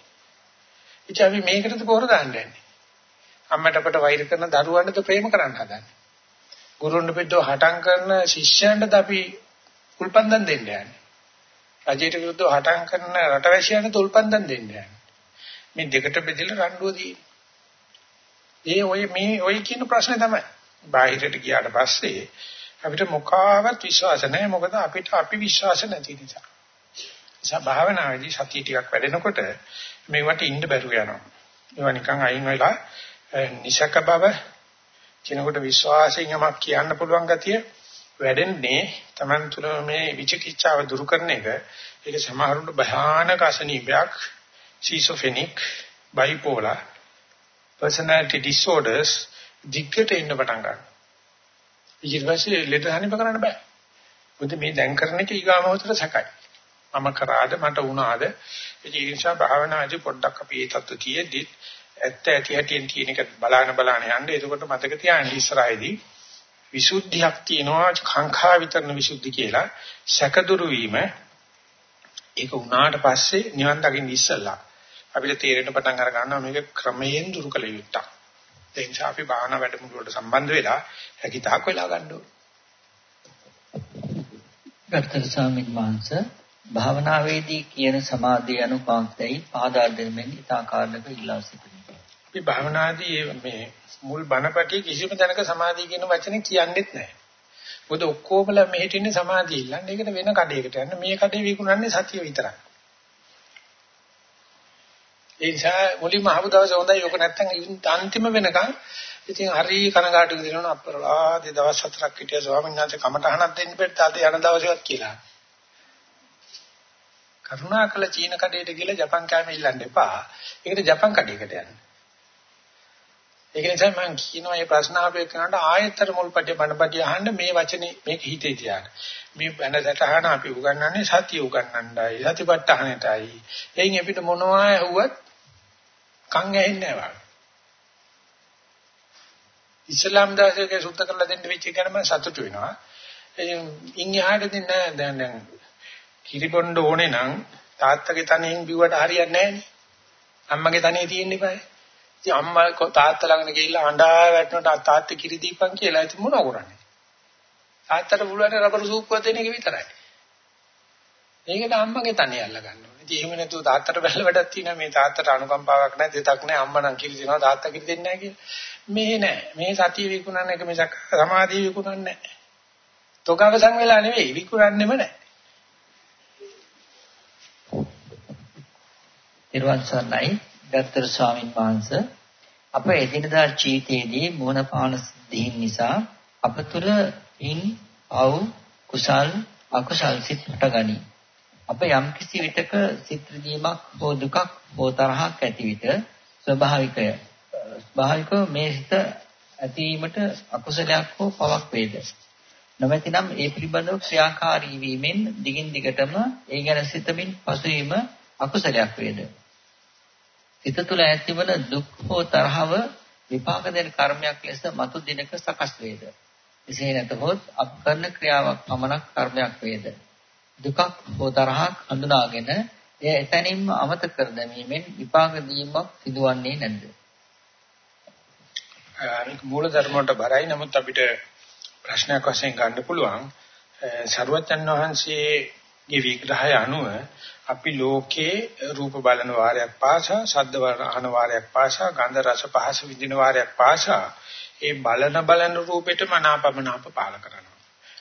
ඉතින් අපි මේකටද පොර දාන්නේ. අම්මට අපට වෛර කරන දරුවන්ට ප්‍රේම කරන්න හදන්නේ. ගුරුන්ට පිටව හටම් කරන ශිෂ්‍යයන්ට අපි උල්පන්දම් දෙන්න යන්නේ. රජයට විරුද්ධව හටම් කරන රටවැසියන්ට උල්පන්දම් දෙන්න යන්නේ. මේ දෙකට බෙදලා රණ්ඩුව දෙන්නේ. ඒ ඔය මේ ඔය කියන ප්‍රශ්නේ තමයි. බාහිරට ගියාට පස්සේ අපිට මොකාවත් විශ්වාස නැහැ මොකද අපිට අපි විශ්වාස නැති නිසා. නිසා භාවනාවේදී සතිය ටිකක් වැඩෙනකොට මේවට ඉන්න බැරුව යනවා. ඒවා නිකන් අයින් වෙලා නිසක බව කෙනෙකුට විශ්වාසයෙන් යමක් කියන්න පුළුවන් ගතිය වැඩෙන්නේ Taman තුල මේ විචිකිච්ඡාව දුරු කරන එක. ඒක සමහරුන්ට භයානක අසනීපයක්, schizophrenic, bipolar, personality disorders දිග්ගට එන්න පටන් ගන්නවා. ඊට පස්සේ ලෙඩ හනිප කරන්න බෑ. මොකද මේ දැන් කරන එක ඊගාමවතර සැකයි. මම කරාද මට වුණාද ඒ නිසා භාවනාදී පොඩ්ඩක් අපි ඒ தত্ত্ব කියෙද්දි ඇත්ත ඇති හැටියෙන් තියෙන එක බලාන බලාන යන්න. එතකොට මතක තියාගන්න ඉස්සරහේදී විසුද්ධියක් තියෙනවා කාංකා විතරන විසුද්ධි කියලා. සැකදුරු වීම ඒක උනාට පස්සේ නිවන් දකින්න ඉස්සලා අපිට තේරෙන්න පටන් අර ගන්නවා මේක ක්‍රමයෙන් දුරු කළ යුත්තක්. ඒ නිසා අපි භාවනා වැඩමුළු වලට සම්බන්ධ වෙලා හැකිතාක් වෙලා ගන්න ඕනේ.
ගර්ථන ස්වාමීන් වහන්සේ භාවනාවේදී කියන සමාධිය අනුපාතයි පාදා දෙමින් ඊතාකාරණක ඉල්ලා සිටිනවා.
අපි භාවනාදී මේ මුල් බණපටි කිසිම තැනක සමාධිය කියන වචනේ කියන්නේත් නැහැ. මොකද ඔක්කොමලා මෙහෙට ඉන්නේ සමාධිය ඉල්ලන්නේ. ඒකට වෙන කඩේකට යන්න. මේ කඩේ විකුණන්නේ සතිය විතරයි. ඒ නිසා මුලින්ම අහපු දවසේ හොඳයි. ඔක නැත්තම් අන්තිම වෙනකන් ඉතින් හරි කනගාටු වෙනවා අපරලා දෙදවස් හතරක් හිටිය ස්වාමීන් වහන්සේ කමටහනක් දෙන්න බෙට තාත යන දවසේවත් කියලා. කරුණාකල චීන කඩේට ගිහලා ජපන් කෑම ඉල්ලන්න එපා. ඒකට ජපන් කඩේකට යන්න. ඒක නිසා මම කියනවා මේ ප්‍රශ්න ආපේ කරනට ආයතර මුල්පටි බණපටි අහන්න මේ වචනේ මේක හිතේ තියාගන්න. මේ බණසටහන අපි උගන්වන්නේ සතිය උගන්වන්නයි සතිපට්ඨානෙටයි. එයින් අපිට මොනවා ඇහුවත් කන් ඇහෙන්නේ නැහැ. ඉස්ලාම් දාසයේ සුද්ධ කරලා දෙන්න වෙච්ච එක ගැන මම සතුටු වෙනවා. ඉන් එහාට දෙන්න දැන් දැන් කිරිබොණ්ඩ ඕනේ නම් තාත්තගේ තනෙන් බිව්වට හරියන්නේ නැහැ නේ. අම්මගේ තනේ තියෙන්න ඉබයි. ඉතින් අම්මා තාත්තා ළඟට ගිහිල්ලා අඬා වැටෙනට තාත්තා කිරි දීපන් කියලා ඉතින් මොනව කරන්නේ? තාත්තට පුළුවන් රබර් සූප්පුවක් දෙන එක විතරයි. ඒකට අම්මගේ තනේ අල්ල ගන්න ඕනේ. ඉතින් එහෙම නැතුව තාත්තට බැල වැඩක් තියෙනවා මේ තාත්තට අනුකම්පාවක් නැහැ දෙතක් නැහැ අම්මා නම් කිරි දෙනවා තාත්තා කිරි දෙන්නේ නැහැ කියලා. මේ නෑ. මේ සතිය විකුණන්න එක මිසක් සමාධිය විකුණන්නේ නැහැ. තොගවසන් වෙලා නෙවෙයි විකුණන්නෙම නැහැ.
ඊර්වන් සර්ණයි ගත්තර ස්වාමින් වහන්සේ අප එදිනදා ජීවිතයේදී මොන පාන සිද්ධීන් නිසා අප තුළ ඉන් අව් කුසල් අකුසල් සිත් හටගනී. අප යම් කිසි විටක සිත් රිදීමක් හෝ දුකක් හෝ තරහක් ඇති විට ස්වභාවිකය. ස්වභාවිකව මේ සිත ඇතිවීමට අකුසලයක් හෝ පවක් වේද. නොමැතිනම් ඒ පිළිබඳව ක්‍රියාකාරී වීමෙන් දිගින් දිගටම ඒ ගැන සිතමින් පසුවීම අකුසලයක් වේද. සිත තුළ ඇතිවන දුක් හෝ තරහව විපාක දෙන කර්මයක් ලෙස මතු දිනක සකස් වේද. එසේ නැතහොත් අප කරන ක්‍රියාවක් පමණක් කර්මයක් වේද. දුකක් හෝ තරහක් හඳුනාගෙන එය එතනින්ම අමතක කර දැමීමෙන් විපාක දීමක් සිදුවන්නේ නැද්ද?
ඒක මූල ධර්ම වලට බරයි නමුත් අපිට ප්‍රශ්නයක් වශයෙන් ගන්න පුළුවන්. සරුවචන් වහන්සේගේ විග්‍රහය අනුව අපි ලෝකේ රූප බලන වාරයක් පාසා, ශබ්ද අහන වාරයක් පාසා, ගන්ධ රස පහස විඳින වාරයක් පාසා ඒ බලන බලන රූපෙට මනාපමනාප පාල කරනවා.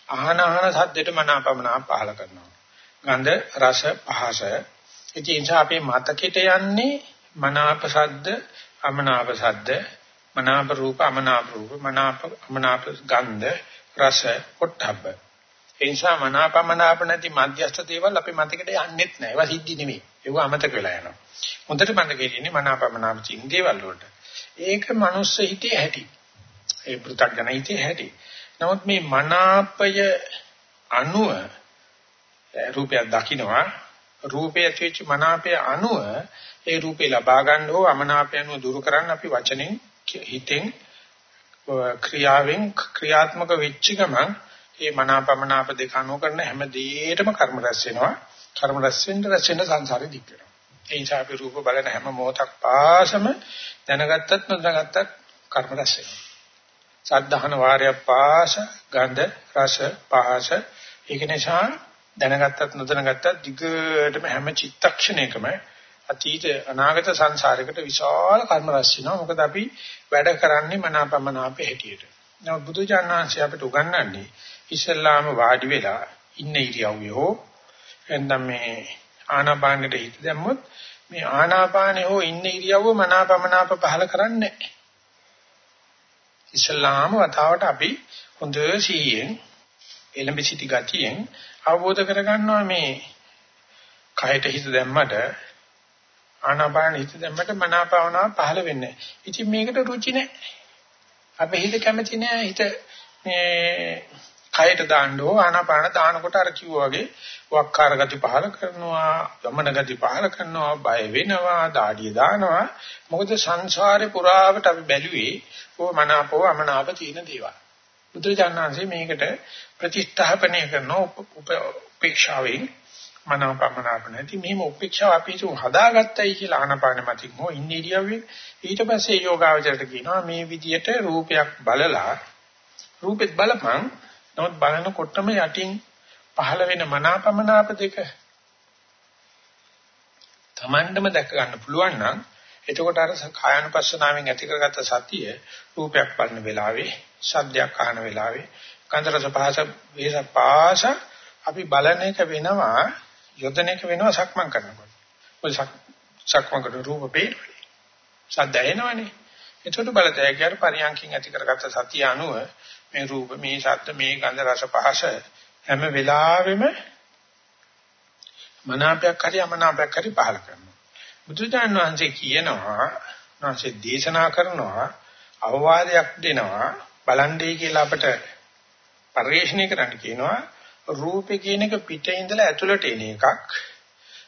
අහන අහන ශබ්දෙට මනාපමනාප පාල කරනවා. ගන්ධ රස පහස ඉතින් අපේ මතකෙට යන්නේ මනාප ශබ්ද, අමනාප ශබ්ද, මනාප රූප, අමනාප රූප, මනාප අමනාප ගන්ධ, රස, පොට්ටබ්බ ඒ නිසා මනාපමනාප නැති මධ්‍යස්ථ දේවල් අපේ මතකෙට යන්නෙත් නැහැ. ඒවා සිද්ධි නෙමෙයි. ඒවා අමතක වෙලා යනවා. හොඳට මතකෙ ඉන්නේ මනාපමනාප චින් දේවල් වලට. ඒක මනුස්ස හිතේ ඇති. ඒ පෘථග්ජන හිතේ ඇති. නමුත් මේ මනාපය අණුව රූපයක් දකින්නවා රූපය ඇතුච්ච මනාපය අණුව ඒ රූපේ ලබා ගන්න ඕ අමනාපය අණුව දුරු කරන්න අපි වචනෙන් හිතෙන් ක්‍රියාවෙන් ක්‍රියාත්මක වෙච්ච ගමන් මේ මනාපමනාප දෙක අනුව කරන හැම දෙයකටම කර්ම රැස් වෙනවා. කර්ම රැස් වෙන්න රැස් වෙන සංසාරෙ දික් වෙනවා. ඒ නිසා අපි රූප බලන හැම මොහොතක් පාසම දැනගත්තත් නොදැනගත්තත් කර්ම රැස් වෙනවා. සද්ධාහන වාරයක් පාස ගන්ධ රස පහස ඒක නිසා දැනගත්තත් නොදැනගත්තත් දිගටම හැම චිත්තක්ෂණයකම අතීත අනාගත සංසාරයකට විශාල කර්ම රැස් වෙනවා. මොකද අපි වැඩ කරන්නේ මනාපමනාපේ හැටියට. නමුත් බුදුජානනාංශය අපිට උගන්වන්නේ ඉස්සල්ලාම වාඩි වෙලා ඉන්න ඉරියව්වේ හෝ එන්නම් මේ ආනාපානෙට හිත දැම්මොත් මේ ආනාපානේ හෝ ඉන්න ඉරියව්ව මනාපමනාප පහල කරන්නේ නැහැ. ඉස්සල්ලාම වතාවට අපි හොඳ සීයෙන් එළඹ සිටි ගතියෙන් අවබෝධ කරගන්නවා මේ කයට හිත දැම්මට ආනාපාන හිත දැම්මට මනාපවනා පහළ වෙන්නේ. ඉතින් මේකට රුචි නැහැ. අපේ හිත කැමති නැහැ හිත මේ කයට දාන්න ඕ ආනාපාන දානකොට අර කිව්වා වගේ වක්කාර ගති පහල කරනවා ගමන ගති පහල කරනවා බය වෙනවා දාඩිය දානවා. මොකද සංසාරේ පුරාවට අපි බැලුවේ ඕ මනාපෝ අමනාප තියෙන දේවල්. බුදුරජාණන්සේ මේකට ප්‍රතිස්ථාපනය කරන උපේක්ෂාවෙන්. මනාපමනාප නැති. මෙහෙම උපේක්ෂාව අපි හිතුව හදාගත්තයි කියලා ආනපාන මතින් හෝ ඉන්නේ ඉරියව්වේ ඊට පස්සේ යෝගාවචරයට කියනවා මේ විදියට රූපයක් බලලා රූපෙත් බලපන්. නමුත් බලනකොටම යටින් පහළ වෙන මනාපමනාප දෙක Tamandම දැක ගන්න පුළුවන් නම් එතකොට අර කායानुපස්සනාවෙන් ඇති කරගත්ත සතිය රූපයක් බලන වෙලාවේ ශබ්දයක් අහන වෙලාවේ ගන්ධ රස පහස වේස පාස අපි බලන එක වෙනවා යොදන එක වෙනවා සක්මන් කරනකොට. ඔය සක්මන් කරන රූප පේනවනේ. ශබ්ද එනවනේ. එතකොට බලතය කියන පරියන්කින් ඇති කරගත්ත සතිය අනුව මේ රූප මේ ශබ්ද මේ ගන්ධ රස පහස හැම වෙලාවෙම මනාපයක් හරි අමනාපයක් හරි පහල කරනවා. බුදුචාන් වහන්සේ කියනවා නැන්සේ දේශනා කරනවා අවවාදයක් දෙනවා බලන්නේ කියලා අපට පරිශ්‍රණය කරන්න කියනවා රූපේ කියන එක පිටේ ඉඳලා ඇතුළට එන එකක්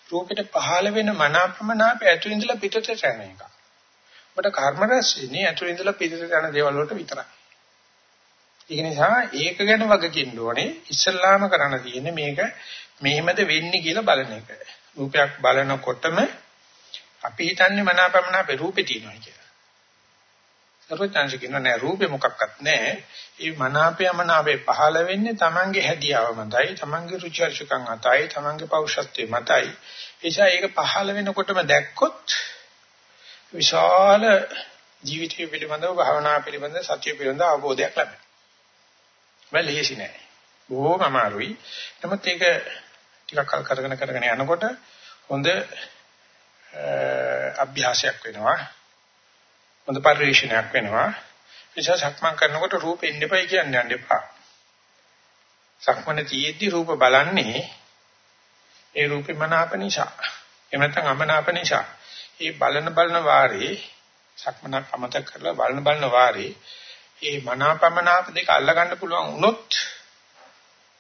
රූපෙට පහළ වෙන මනාපමනාප ඇතුළේ ඉඳලා පිටට යන එකක්. ඔබට කර්ම රැස් වෙන්නේ ඇතුළේ ඉඳලා පිටට යන දේවල් වලට විතරයි. ඒක නිසා ඒක ගැන වගකින්න ඕනේ ඉස්සල්ලාම කරන්න තියෙන්නේ මේක මෙහෙමද වෙන්නේ කියලා බලන එක. රූපයක් බලනකොටම අපි හිතන්නේ මනාපමනාප රූපේ තියෙනවා කියලා. සර්වඥාන්ස කියනවා නෑ රූපේ මොකක්වත් නෑ. ඒ මනාපයමනාපේ පහළ වෙන්නේ Tamange හැදියාව මතයි, Tamange රුචි අරුචිකම් මතයි, Tamange පෞරුෂත්වයේ මතයි. එيشා ඒක පහළ වෙනකොටම දැක්කොත් විශාල ජීවිතය පිළිබඳව භාවනා පිළිබඳව සත්‍ය පිළිබඳව අවබෝධයක් ලැබෙනවා. වෙලෙසි නෑ. බොහොම අමාරුයි. නමුත් ඒක ටිකක් කල් කරගෙන කරගෙන යනකොට හොඳ අභ්‍යාසයක් වෙනවා. හොඳ පරිශ්‍රණයක් වෙනවා. නිසා සක්මන් කරනකොට රූපෙ ඉන්න එපයි කියන්නේ යන්න එපා. සක්මන තියෙද්දි රූප බලන්නේ ඒ රූපේ මනාප නිසා. එහෙම නැත්නම් අමනාප නිසා. ඒ බලන බලන වාරේ සක්මනක් අමතක කරලා බලන බලන වාරේ ඒ මනාපමනාප දෙක අල්ලගන්න පුළුවන් වුණොත්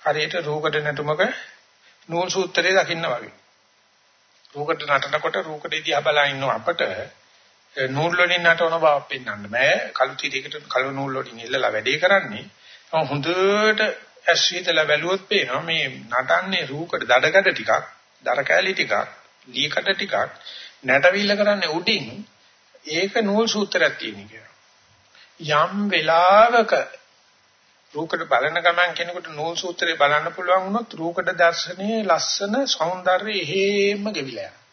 හරියට රූකඩ නැටුමක නූල් සූත්‍රයේ දකින්න වගේ. රූකඩ නටනකොට රූකඩේ දිහා බලා ඉන්න අපට නූල් වලින් නටවන බව පෙන්වන්න බෑ. කළු තිරයකට කළු නූල් වලින් ඉල්ලලා වැඩේ කරන්නේ. තම හොඳට ඇස් හිතලා බැලුවොත් පේනවා මේ නටන්නේ රූකඩ දඩකඩ ටිකක්, දර කෑලි ටිකක්, ලීකඩ ටිකක් නැටවිල්ල කරන්නේ උඩින් ඒක නූල් සූත්‍රයක් තියෙන කියලා. යම් වෙලාවක රූකඩ බලන ගමන් කෙනෙකුට නූල් සූත්‍රය බලන්න පුළුවන් වුණොත් රූකඩ දර්ශනයේ ලස්සන సౌందර්යය හේම ගෙවිලා යනවා.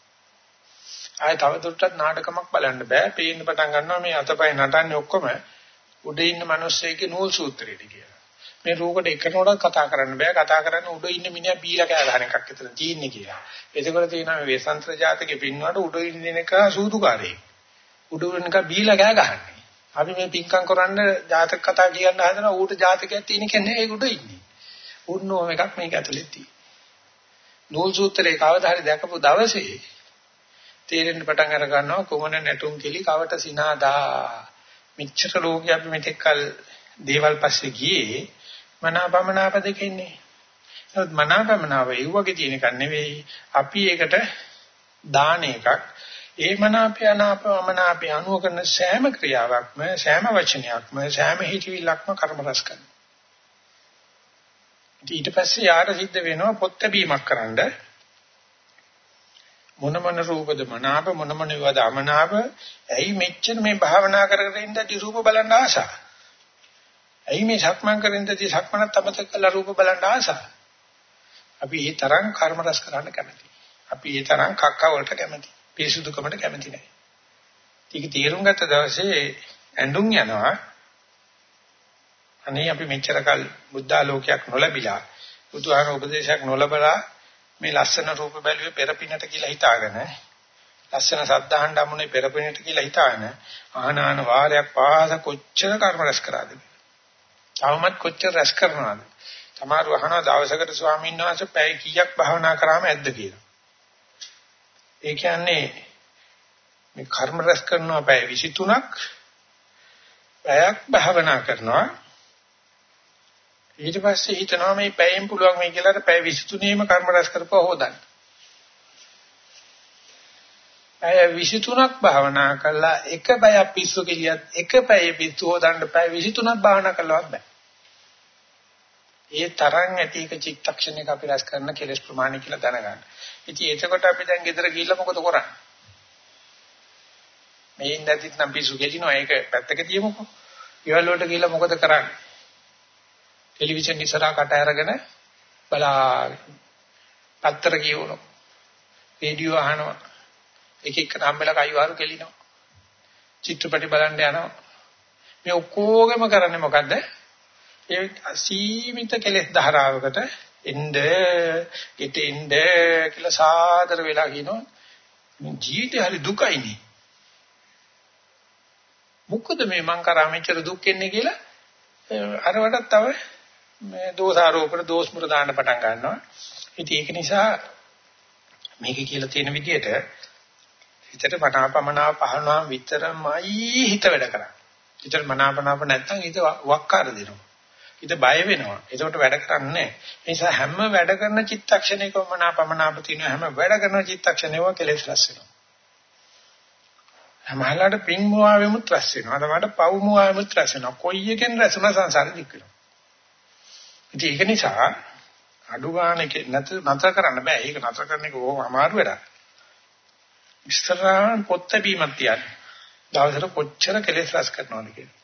ආයෙ තවදුරටත් නාටකමක් බලන්න බෑ. පේන්න පටන් ගන්නවා මේ අතපය නටන්නේ ඔක්කොම උඩ ඉන්න මිනිස්සෙගේ නූල් සූත්‍රයට කියලා. මේ රූකඩ එකනොඩක් කතා කරන්න බෑ. කතා කරන්න උඩ ඉන්න මිනිහා බීලා කෑ ගහන එකක් විතර තියෙන්නේ කියලා. එතකොට තියෙනවා මේ වේසන්ත්‍ර ජාතකේ පින්නවට උඩ ඉන්න එක සූදුකාරයෙක්. උඩ ඉන්න එක බීලා කෑ ගහන්නේ. අපි මේ පිංකම් කරන්න ජාතක කතා කියන්න හදන ඌට ජාතකයක් තියෙන කෙනේ ඒ උඩ ඉන්නේ. උන්නෝම එකක් මේක ඇතුලේ තියෙන්නේ. නූල් සූත්‍රේ කවදා හරි දැකපු දවසේ තේරෙන්න පටන් අර ගන්නවා කොමන නැටුම් කෙලි කවට සිනාදා. මිච්ඡර ලෝකේ අපි මෙතෙක් කල දේවල් පස්සේ ගියේ මනාපමනාප දෙකෙන්නේ. නමුත් මනාපමනාප ඒ වගේ තියෙන එකක් නෙවෙයි. අපි ඒකට දාන එකක්. ඒ මනාපය අනාපමනාපය අනුව කරන සෑම ක්‍රියාවක්ම සෑම වචනයක්ම සෑම හිතවිල්ලක්ම කර්ම රස කරනවා. ඊට පස්සේ යාර සිද්ධ වෙනවා පොත් බැීමක් කරන්නේ. මොන මොන රූපද මනාප මොන මොන වද අමනාප? ඇයි මෙච්චර මේ භාවනා කරගෙන ඉඳදී රූප බලන්න ආසා? ඇයි මේ සක්මන් කරගෙන ඉඳදී සක්මනත් අමතක කරලා රූප බලන්න ආසා? අපි ඒ තරම් කර්ම රස කරන්න කැමති. අපි ඒ තරම් කක්ක වලට කැමති. පිරිසුදුකමට කැමති නැහැ ටික තීරුම් ගත්ත දවසේ ඇඬුම් යනවා. අනේ අපි මෙච්චර කල් බුද්ධාලෝකයක් නොලැබිලා බුදුහාම උපදේශයක් නොලබලා මේ ලස්සන රූප බැලුවේ පෙරපිනට කියලා හිතාගෙන ලස්සන සද්ධාහඬ අමුනේ පෙරපිනට කියලා හිතාගෙන ආනාන වාරයක් පාස කොච්චර කර්ම රැස් කරාද? තවමත් කොච්චර රැස් කරනවද? තමාරු අහනවා දවසකට ස්වාමීන් වහන්සේ පැය කීයක් භාවනා කරාම ඇද්ද කියලා. ඒ කියන්නේ මේ කර්ම රැස් කරනවා පැය 23ක් පැයක් භාවනා කරනවා. ඊට පස්සේ හිතනවා මේ පැයෙන් පුළුවන් මේ කියලා පැය 23ෙම කර්ම රැස් කරපුවා හොදන්න. පැය 23ක් භාවනා කළා එක පැය පිස්සු කෙලියත් එක පැය පිස්සු හොදන්න පැය 23ක් භාවනා කළාවත් බෑ. ඒ තරම් ඇති එක චිත්තක්ෂණයක අපි රැස් කරන කෙලෙස් ප්‍රමාණය කියලා දැනගන්න. ඉතින් එතකොට අපි දැන් ගෙදර ගිහිල්ලා මොකද කරන්නේ? මේ ඉඳිත් නම් පිස්සු කෙලිනවා ඒක පැත්තක තියමුකෝ. ඊවල වලට ගිහිල්ලා මොකද කරන්නේ? ටෙලිවිෂන් ඉස්සරහා කට අරගෙන බලා පත්තර කියවනවා. රේඩියෝ අහනවා. එක එක හම්බෙලා කයිවාරු කෙලිනවා. චිත්‍රපටි බලන්න යනවා. මේ ඔක්කොගෙම කරන්නේ මොකද්ද? ඒ අසීමිත කෙලෙස් ධාරාවකට එන්න ගෙට එන්න කියලා සාදර වෙලා කියනවා. ජීවිතේ හරි දුකයිනේ. මොකද මේ මං කරා මෙච්චර දුක් එන්නේ කියලා අර වටත් තව මේ දෝෂාරෝපණ දෝෂ මුර දාන්න පටන් ගන්නවා. ඉතින් ඒක නිසා මේක කියලා තියෙන විදිහට හිතට මනාපමනාප පහනවා විතරමයි හිත වැඩ කරන්නේ. හිතට මනාපමනාප නැත්නම් හිත වක්කාර දෙනවා. හිත බය වෙනවා. ඒකට වැඩ කරන්නේ නැහැ. ඒ නිසා හැම වැඩ කරන චිත්තක්ෂණයකම මනාපමනාප තියෙන හැම වැඩ කරන චිත්තක්ෂණයකම කෙලෙස් රැස් වෙනවා. හැමහලට පින් මුවාවෙමුත් රැස් වෙනවා. තමයි පව් මුවාවෙමුත් රැස් වෙනවා. කොයි එකෙන් රැස් වෙන සංසාරෙ දික් වෙනවා. ඉතින් ඒක නිසා අඩු ගානක නතර කරන්න බෑ. ඒක නතර කරන එක බොහොම අමාරු වැඩක්. ඉස්සරහන් පොත් බැීමක් තියන්නේ. දවසට කොච්චර කෙලෙස් රැස් කරනවද කියලා.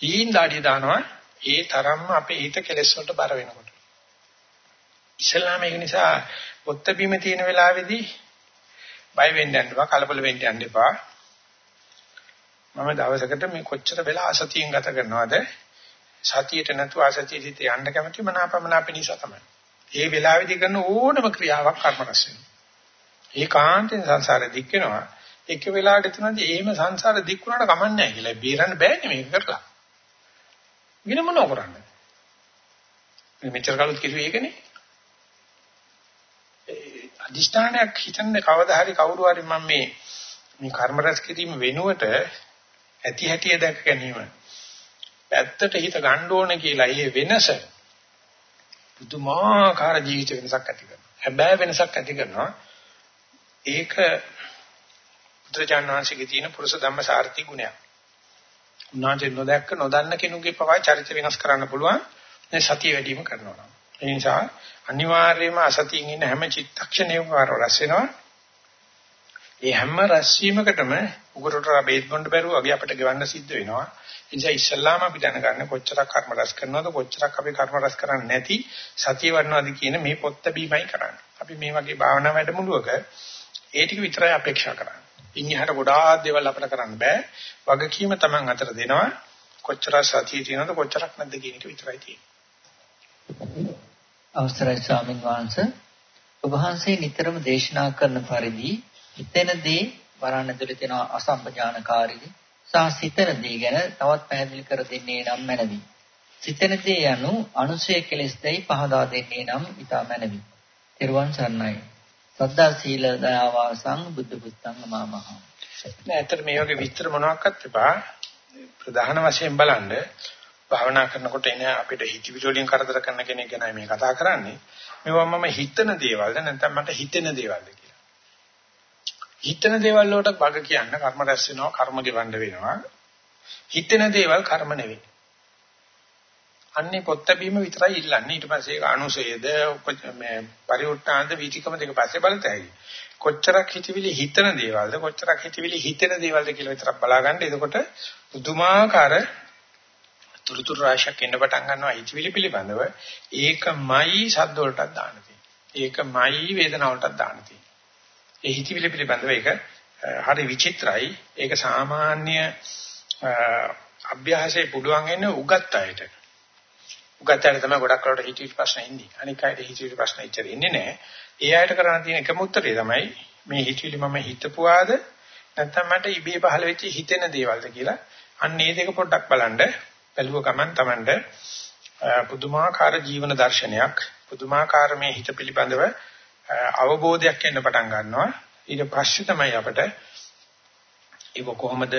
ඊයින් දාඩිය දානවා ඒ තරම්ම අපේ හිත කෙලෙස් වලට බර වෙනකොට. ඉස්ලාම ඒක නිසා පොත් බැීම තියෙන වෙලාවේදී බය වෙන්න යන්න එපා, කලබල වෙන්න යන්න එපා. මම දවසකට මේ කොච්චර වෙලා අසතියෙන් ගත කරනවද? සතියට නැතුව අසතියට යන්න කැමති මනාපමනාප නිසා තමයි. ඒ වෙලාවේදී කරන ඕනම ක්‍රියාවක් කර්ම රැස් වෙනවා. ඒකාන්තයෙන් සංසාරේ දික් වෙනවා. එක වෙලාවට තුනදී එහෙම සංසාර දික් වුණාට කමන්නේ නැහැ කියලා. බේරන්න බෑනේ මේක කරලා. වෙන මොනව කරන්නේ? මේ මෙච්චර කලොත් කිව්වේ ඒකනේ. අදිෂ්ඨානයක් හිතන්නේ කවදා හරි කවුරු හරි මම මේ මේ කර්ම රැස් කිරීම වෙනුවට ඇති හැටිය දැක ගැනීම පැත්තට හිත ගන්න ඕනේ කියලා ඒ වෙනස පුදුමාකාර ජීවිත වෙනසක් ඇති කරනවා. හැබැයි වෙනසක් ඇති කරනවා. ඒක බුද්ධජානනාංශිකේ තියෙන පුරුෂ ධම්ම සාර්ථි ගුණයක්. උන්වහන්සේ නොදැක්ක නොදන්න කෙනෙකුගේ පවා චරිත වෙනස් කරන්න පුළුවන්. මේ සතිය වැඩිම කරනවා. ඒ නිසා අනිවාර්යයෙන්ම අසතියින් ඉන්න හැම චිත්තක්ෂණයකම රස වෙනවා. ඒ හැම රැස්වීමකටම උගරට බේත් බොන්න බැරුව වගේ අපිට ගෙවන්න සිද්ධ වෙනවා. ඒ නිසා ඉස්සල්ලාම අපි දැනගන්න කොච්චරක් කර්ම රැස් කරනවද කොච්චරක් අපි කර්ම රැස් කරන්නේ නැති සතිය වඩනවද කියන මේ පොත්ත බීමයි කරන්නේ. අපි මේ වගේ භාවනා වැඩමුළුවක ඒ ටික විතරයි අපේක්ෂා කරන්නේ. ඉන්නහට ගොඩාක් දේවල් අපිට කරන්න බෑ. වගකීම Taman අතර දෙනවා. කොච්චර සතිය තියෙනවද කොච්චරක් නැද්ද කියන එක විතරයි තියෙන්නේ.
අවසරයි ස්වාමින් වහන්සේ ඔබ වහන්සේ නිතරම දේශනා කරන පරිදි හිතෙන දේ වරණ ඇතුළේ තියෙන අසම්පජානකාරී සහ සිතන දේ ගැන තවත් පැහැදිලි කර දෙන්නේ නම් මැනවි. සිතන දේ යනු අනුසය කෙලෙස් දෙයි පහදා දෙන්නේ නම් ඊට මැනවි. ත්‍රිවන් සරණයි. සද්ධා සීල දයාවාසං බුද්ධ පුත්තං මාමහ.
නෑ ඇත්තට මේ වගේ විස්තර මොනවාක්වත් එපා. ප්‍රධාන වශයෙන් බලන්න භාවනා කරනකොට එන අපිට හිතවිලි වලින් කරදර කරන කෙනෙක් ගැනයි මේ කතා කරන්නේ. මේවා මම හිතන දේවල්ද නැත්නම් මට හිතෙන දේවල්ද කියලා. හිතන දේවල් වලට වග කියන්න කර්ම රැස් වෙනවා, කර්ම ගෙවන්න වෙනවා. හිතෙන දේවල් කර්ම නෙවෙයි. අන්නේ පොත් බැීම විතරයි ඉල්ලන්නේ. ඊට පස්සේ ඒක අනුසයද මේ පරිඋත්තාන්ද වීතිකම දෙක පස්සේ බලතයි. කොච්චරක් හිතවිලි හිතන දේවල්ද කොච්චරක් හිතවිලි හිතෙන දේවල්ද කියලා විතරක් බලාගන්න. එතකොට පුදුමාකාර තුරුතුරු රාශියක් එන්න පටන් ගන්නවා හිතවිලි පිළිබඳව. ඒකමයි සද්ද වලටත් දාන්න තියෙන්නේ. ඒකමයි වේදනාව වලටත් දාන්න තියෙන්නේ. ඒ හිතවිලි පිළිබඳව ඒක හරි විචිත්‍රයි. ඒක සාමාන්‍ය අභ්‍යාසයේ පුළුවන් වෙන්නේ උගත් අයට. උගත් අයට තමයි ගොඩක් වලට හිතවිලි ප්‍රශ්න ඉන්නේ. අනික අයට හිතවිලි ප්‍රශ්න ඉච්චර ඉන්නේ නැහැ. ඒ අයට කරන්න තියෙන එකම උත්තරේ තමයි මේ හිතවිලි මම හිතපුවාද නැත්නම් මට ඉබේ පහළ වෙච්ච හිතෙන දේවල්ද කියලා. අන්න ඒ දෙක පොඩ්ඩක් බලන්න බැලුව ගමන් Tamanට පුදුමාකාර ජීවන දර්ශනයක් පුදුමාකාර මේ හිත පිළිබඳව අවබෝධයක් එන්න පටන් ගන්නවා. ඊට පස්සේ තමයි අපිට ඒක කොහොමද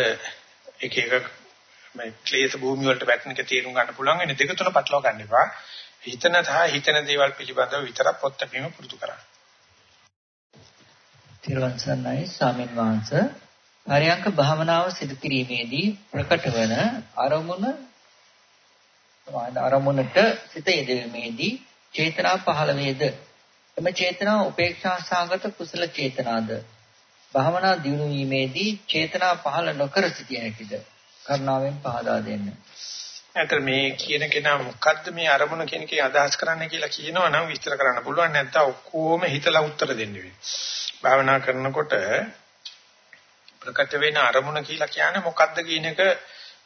එක එක මේ ක්ලේශ භූමිය වලට වැටෙන එක තේරුම් ගන්න පුළුවන් වෙන දෙක තුන පටලවා ගන්න එපා. හිතන සහ හිතන දේවල් පිළිබඳව විතරක් පොත් ලැබීම පුරුදු කරන්න.
තිරුවන් සරණයි ස්වාමීන් වහන්සේ. පරයන්ක භාවනාව සිදු කිරීමේදී ප්‍රකට වන අරමුණ අරමුණට සිත යෙදීමේදී චේතනා පහළ වේද එම චේතනා උපේක්ෂා සාගත කුසල චේතනාද භාවනා දියුණු වීමේදී චේතනා පහළ නොකර සිටිය හැකිද කරුණාවෙන් පහදා දෙන්න.
අතර මේ කියන කෙනා මොකද්ද මේ අරමුණ කියන කේ අදහස් කරන්න කියලා කියනවා නම් විස්තර කරන්න පුළුවන් නැත්නම් ඔක්කොම හිතලා උත්තර දෙන්න වෙනවා. භාවනා කරනකොට ප්‍රකට වෙන අරමුණ කියලා කියන්නේ මොකද්ද කියන එක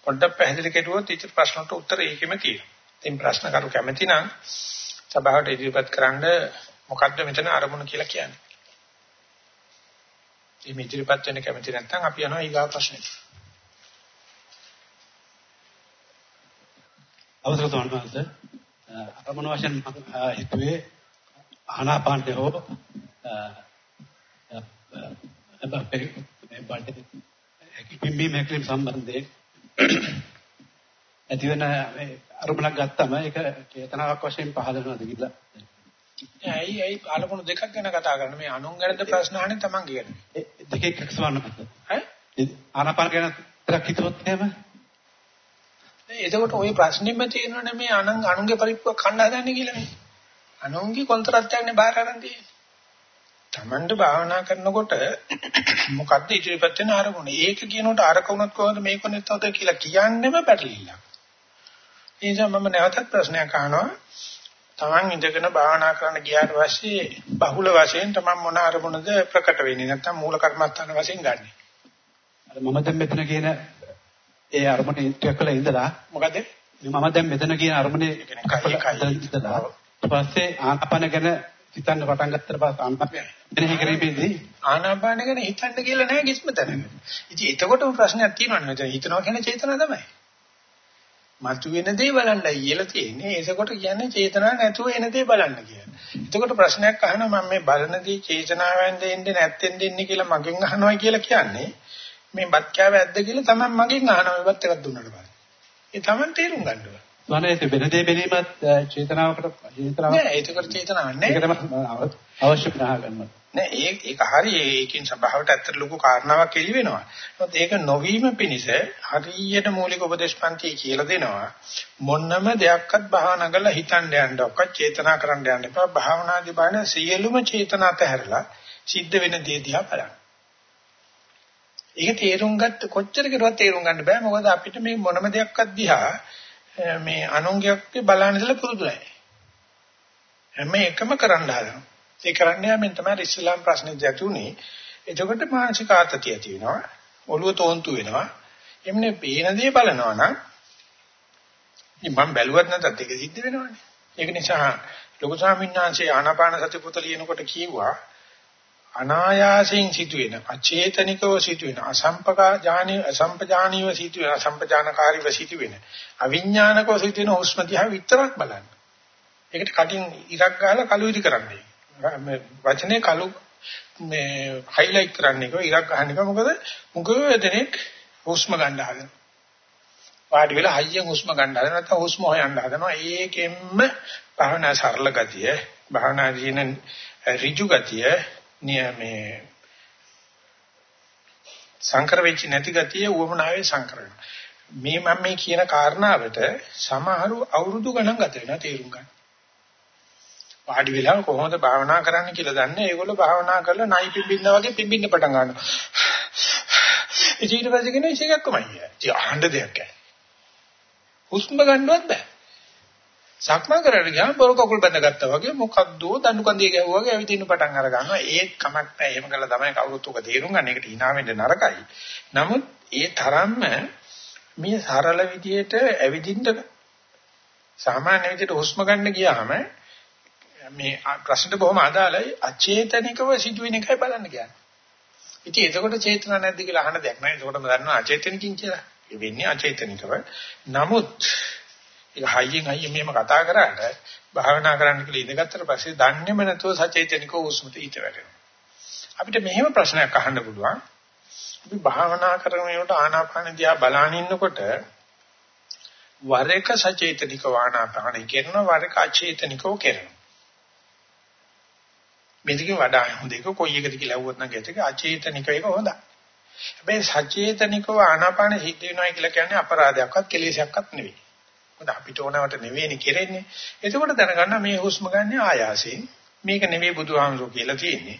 පොඩ්ඩක් පැහැදිලි කෙරුවොත් ඉතින් ප්‍රශ්නට උත්තර ඒකෙම තියෙනවා. ඉතින් ප්‍රශ්න කරු කැමති නම් සභාවට ඉදිරිපත් කරන්න මොකද්ද මෙතන අරමුණ කියලා කියන්නේ. මේ ඉදිරිපත් වෙන්න කැමති නැත්නම් අපි යනවා ඊගා ප්‍රශ්නෙට.
අවසර තවන්වන්ත අරමුණ වශයෙන් හිතුවේ ආනාපානය හෝ පිම්බීම හැකලිම් සම්බන්ධයෙන් ඇති වෙන අරමුණක් ගත්තම ඒක චේතනාවක් වශයෙන් පහළ වෙනවද කියලා
ඇයි ඇයි අරමුණු දෙකක් ගැන කතා කරන්නේ මේ අනුන් ගැනද ප්‍රශ්න අහන්නේ Taman ගැන
දෙක එකක් සමාන මත
ඈ
ආනාපාන ගැන ටිකක් හිතුවොත් එහෙම
එතකොට ওই ප්‍රශ්නෙම තියෙනවනේ මේ අනං අනුන්ගේ පරිප්පුවක් කන්න හදන්නේ කියලා මේ. අනුන්ගේ කොන්ත්‍රාත්යක්නේ බාර අරන් තියෙන්නේ. Tamanට භාවනා කරනකොට මොකද්ද ඉදිරිපත් වෙන අරමුණ? ඒක කියනකොට අරක උනත් කොහොමද මේක උනත් කියලා කියන්නෙම පැටලිල්ල. ඒ නිසා මම නැවතත් ප්‍රශ්නයක් අහනවා. Taman ඉඳගෙන භාවනා කරන්න ගියාට පස්සේ බහුල වශයෙන් Taman මොන අරමුණද ප්‍රකට වෙන්නේ? නැත්නම් මූල කර්මස්ථාන වශයෙන් ගන්නෙ.
අර මම දැන් මෙතන කියන ඒ අරමුණේ ඉන්ට්‍රියක් කළා ඉඳලා
මොකද?
මම දැන් මෙතන කියන අරමුණේ ඉඳලා ඊපස්සේ ආනාපාන ගැන හිතන්න පටන් ගත්තට පස්සේ ආනාපාන මෙනෙහි කිරීමේදී
ආනාපාන ගැන හිතන්න කියලා නෑ කිසිම තැනක. ඉතින් එතකොටම ප්‍රශ්නයක් තියෙනවනේ මෙතන හිතනවා කියන චේතනාව තමයි. මතු වෙන දේ බලන්නයි කියලා තියෙන්නේ. ඒසකොට කියන්නේ චේතනාව නැතුව එන දේ බලන්න කියන්නේ. එතකොට ප්‍රශ්නයක් අහනවා මම මේ බලන දේ චේතනාවෙන් දෙන්නේ නැත්නම් දෙන්නේ කියලා මගෙන් අහනවා කියලා කියන්නේ මේ බත් කෑව ඇද්ද කියලා තමයි මගෙන් අහනවා මේ බත් එකක් දුන්නාට පස්සේ. ඒ තමයි තේරුම් ගන්න ඕන.
සමහරවිට වෙන දේ බැලීමත් චේතනාවකට චේතනාවක්
නෑ ඒකට චේතනාවක් නෑ.
ඒක තමයි අවශ්‍ය ප්‍රහ ගන්නවා.
නෑ ඒක ඒක හරි ඒකෙන් සබාවට ඇත්තට ලොකු කාරණාවක් එළි වෙනවා. මොකද ඒක නොවීම පිණිස හරියට මූලික උපදේශපන්ති කියලා දෙනවා. මොන්නම දෙයක්වත් භාවනා කරලා හිතන්න යන්න ඔක්ක චේතනා කරන්න යන්න එපා. භාවනාදී බලන සියලුම චේතනා පැහැරලා සිද්ධ වෙන දේ දිහා බලන්න. ඒක තේරුම් ගත්ත කොච්චර කෙරුවත් තේරුම් ගන්න බෑ මොකද අපිට මේ මොනම දෙයක්වත් දිහා මේ අනුංගයක් බලන්න ඉඳලා පුරුදු නැහැ. හැම එකම කරන්න හදනවා. ඒ කරන්න යමින් තමයි ඉස්ලාම් ප්‍රශ්නේ දැතුනේ. එතකොට මානසික ආතතිය ඇති වෙනවා. ඔළුව තෝන්තු වෙනවා. එම්නේ පේන දේ බලනවා නම් මම බැලුවත් නැතත් ඒක සිද්ධ වෙනවනේ. ඒක නිසා ලොකු ස්වාමීන් වහන්සේ ආනාපාන සති පොත ලියනකොට කියුවා අනායාසයෙන් සිදුවෙන අචේතනිකව සිදුවෙන අසම්පජානීය අසම්පජානීයව සිදුවෙන අසම්පජානකාරීව සිදුවෙන අවිඥානිකව සිදුවෙන හුස්ම දිහා විතරක් බලන්න. ඒකට කටින් ඉරක් ගහලා කළු ඉදි කරන්නේ. මේ වචනේ කළු මේ හයිලයිට් කරන්නේ කෝ ඉරක් ගහන එක මොකද මුගව දෙනෙක් හුස්ම ගන්න හදන. වාඩි වෙලා හයියෙන් හුස්ම ගන්න හදන නැත්නම් හුස්ම හොයන්න හදනවා. ඒකෙන්ම භාවනා සරල ගතිය, භාවනා දින ඍජු ගතිය මේ සංකර වෙච්ච නැති ගතිය උවමනාවේ සංකර වෙනවා. මේ මම මේ කියන කාරණාවට සමහරු අවුරුදු ගණන් ගත වෙනවා තේරුම් ගන්න. වාඩි වෙලා කොහොමද භාවනා කරන්න කියලා දන්නේ. ඒගොල්ලෝ භාවනා කරලා නයි පිඹින්න වගේ පිඹින්න පටන් ගන්නවා. ඊට පස්සේ කියන ඉෂේකක් කොමයි. ඉතින් අහන්න දෙයක් නැහැ. හුස්ම ගන්නවත් බෑ. සක්මන් කරලා ගියාම බොර කකුල් බැඳගත්තා වගේ මොකද්ද දඬු කන්දේ ගැහුවා වගේ ඇවිදින්න පටන් අර ගන්නවා ඒක කමක් නැහැ එහෙම කළා තමයි කවුරුත් උක තේරුම් ගන්න එකට hina වෙන්න නරකයි නමුත් ඒ තරම්ම මේ සරල විදියට ඇවිදින්න සාමාන්‍ය විදියට හුස්ම ගන්න ගියාම මේ ප්‍රශ්නට බොහොම අදාළයි අචේතනිකව සිදුවෙන එකයි බලන්න කියන්නේ ඉතින් එතකොට චේතනා නැද්ද කියලා අහන දෙයක් නෑ එතකොටම දන්නවා අචේතනිකින් කියලා ඒ වෙන්නේ අචේතනිකව නමුත් ඒක හයියෙන් හයියෙන් මෙහෙම කතා කරාට භාවනා කරන්න කියලා ඉඳගත්තට පස්සේ දන්නේම නැතුව සචේතනිකව උස්මත ඊට වැටෙනවා. අපිට මෙහෙම ප්‍රශ්නයක් අහන්න පුළුවන්. අපි භාවනා කරන වෙනකොට ආනාපාන දිහා බලාගෙන ඉන්නකොට වර එක සචේතනිකව ආනාපානෙ කරන වර එක අචේතනිකව කරන. මේකේ වඩා හොඳ එක කොයි එකද කියලා අහුවොත් නම් ඒක අචේතනික එක හොඳයි. හැබැයි සචේතනිකව ආනාපානෙ සිද්ධ වෙනවා කියලා කියන්නේ අපරාධයක්වත් කෙලෙසයක්වත් නෙවෙයි. මොකද අපිට ඕනවට නෙවෙයිනේ කරන්නේ. එතකොට දැනගන්න මේ හුස්ම ගන්න ආයාසයෙන් මේක නෙවෙයි බුදුහාමුදුරුවෝ කියලා තියෙන්නේ.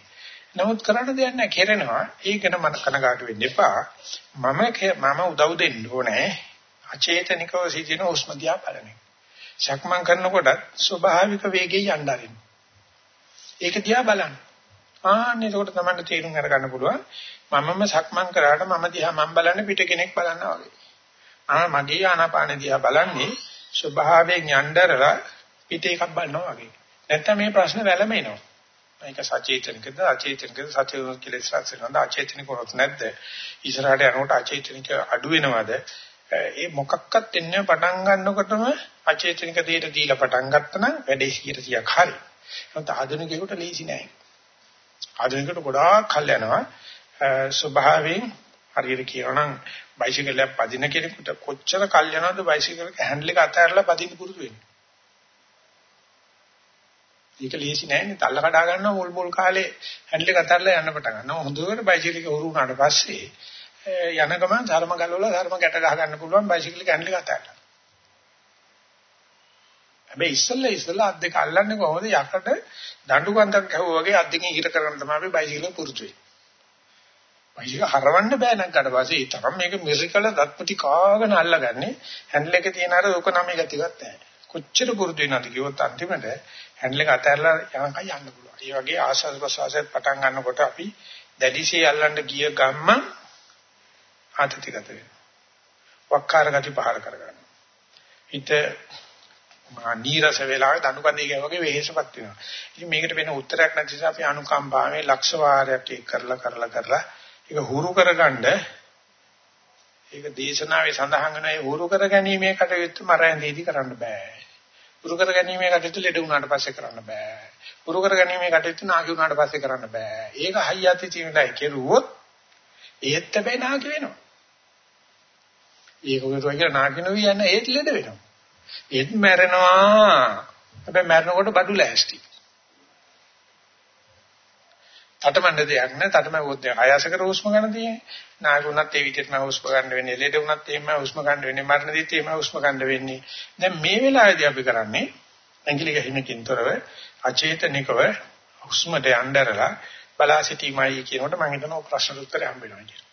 නමුත් කරන්න දෙයක් නැහැ කෙරෙනවා. ඒකන මන කනගාටු වෙන්න එපා. මම මම උදව් දෙන්න ඕනේ. අචේතනිකව සිටින හුස්ම දිහා බලන එක. සක්මන් කරනකොට ස්වභාවික වේගයෙන් යන්න ආරින්න. ඒක දිහා බලන්න. ආන්නේ ඒකට තමයි තේරුම් අරගන්න පුළුවන්. මමම සක්මන් කරාට මම දිහා මම බලන්නේ පිට කෙනෙක් බලනවා වගේ. ආ මගේ ආනාපාන දිහා බලන්නේ ස්වභාවයෙන් යnderලා පිට එකක් බලනවා වගේ. නැත්තම් මේ ප්‍රශ්න වැළමෙනවා. මේක සචේතනිකද අචේතනිකද සචේතනික කියලා ඉස්සරහට අචේතනික වරොත් නැද්ද? ඉස්සරහට යනකොට අචේතනික අඩු වෙනවද? ඒ මොකක්වත් එන්නේ පටන් ගන්නකොටම අචේතනික දෙයට දීලා පටන් ගත්තා නම් වැඩේ 100ක් හරි. නමුත් ආධුනිකයෙකුට ලීසි නෑ. ආධුනිකයට ගොඩාක් කල් යනවා. ස්වභාවයෙන් හරියට කියනනම් බයිසිකලයක් පදින කෙනෙකුට කොච්චර කල් යනවද බයිසිකල් හැන්ඩල් එක අතහැරලා පදින්න පුරුදු වෙන්න. ඒක ලීසි නෑනේ. තල්ල කඩා ගන්නවා මුල් මුල් කාලේ හැන්ඩල් එක අතහැරලා යන්න පටන් ගන්නවා. හොඳට බයිසිකල් එක උරු වුණාට පස්සේ යන ගමන් ධර්ම ගලවලා ධර්ම ගැට ගහ ගන්න පුළුවන් බයිසිකල් එක හැන්ඩල් එක අතහැරලා. හැබැයි ඉස්සෙල්ලා ඉස්සෙල්ලා අත් දෙක අල්ලන්නේ කොහොමද යකට දඬු කන්දක් ගැහුවා වගේ අත් දෙකෙන් හිර කරගෙන තමයි අපි බයිසිකල් පුරුදු වෙන්නේ. බයිසිකල් හරවන්න බෑ නංගකට පස්සේ ඒ තරම් මේක මිරිකල දත්පති කාගෙන අල්ලගන්නේ හැන්ඩල් එකේ තියෙන අර ඕක නම් ගතියක් නැහැ. කොච්චර පුරුදු වෙනවද කිව්වොත් අන්තිමට හැන්ඩල් එක අතහැරලා යනකම් යන්න පුළුවන්. ඒ වගේ ආශාස ප්‍රසවාසයෙන් පටන් ගන්නකොට අපි දැඩිසේ අල්ලන්න ගිය ගම්ම ආතතිගත වෙනවා. වක්කාර ගති පහර කරගන්නවා. හිත මා නීරස වෙලාවේ දනුකන්දේ කියන වගේ වෙහෙසපත් වෙනවා. ඉතින් මේකට වෙන උත්තරයක් නැති නිසා අපි අනුකම්පාවේ ලක්ෂ වාරයක් ඒක කරලා කරලා කරලා ඒක හුරු කරගන්න ඒක දේශනාවේ සඳහන් වෙන ඒ හුරු කරගැනීමේ කටයුත්ත මරණයේදී කරන්න බෑ. හුරු කරගැනීමේ කටයුත්ත ලෙඩ වුණාට පස්සේ කරන්න බෑ. හුරු කරගැනීමේ කටයුත්ත නාකි වුණාට පස්සේ කරන්න බෑ. ඒක හයියති තියෙනයි කෙරුවොත් ඒත් හැබැයි නාකි වෙනවා. ඒක උගතුවා කියලා නාකි නොවි යන ඒත් ලෙඩ වෙනවා. ඒත් මැරෙනවා. හැබැයි මැරෙනකොට බඩු ලෑස්ති. තටමඬ දෙයක් නෑ තටමැවුවොත් ආයාස කර හුස්ම ගන්න තියෙන්නේ. නාගුණත් ඒ විදිහටම හුස්ම ගන්න වෙන්නේ. ලෙඩ වුණත් එහෙම හුස්ම ගන්න වෙන්නේ. මරණ දිත් එහෙම හුස්ම ගන්න වෙන්නේ. දැන් මේ වෙලාවේදී අපි කරන්නේ ඇඟිලි ගහිනකින්තරව අචේතනිකව හුස්මට යnderලා බලා සිටීමයි කියනකොට මම හිතනවා ප්‍රශ්න උත්තරය හම්බ වෙනවා කියලා.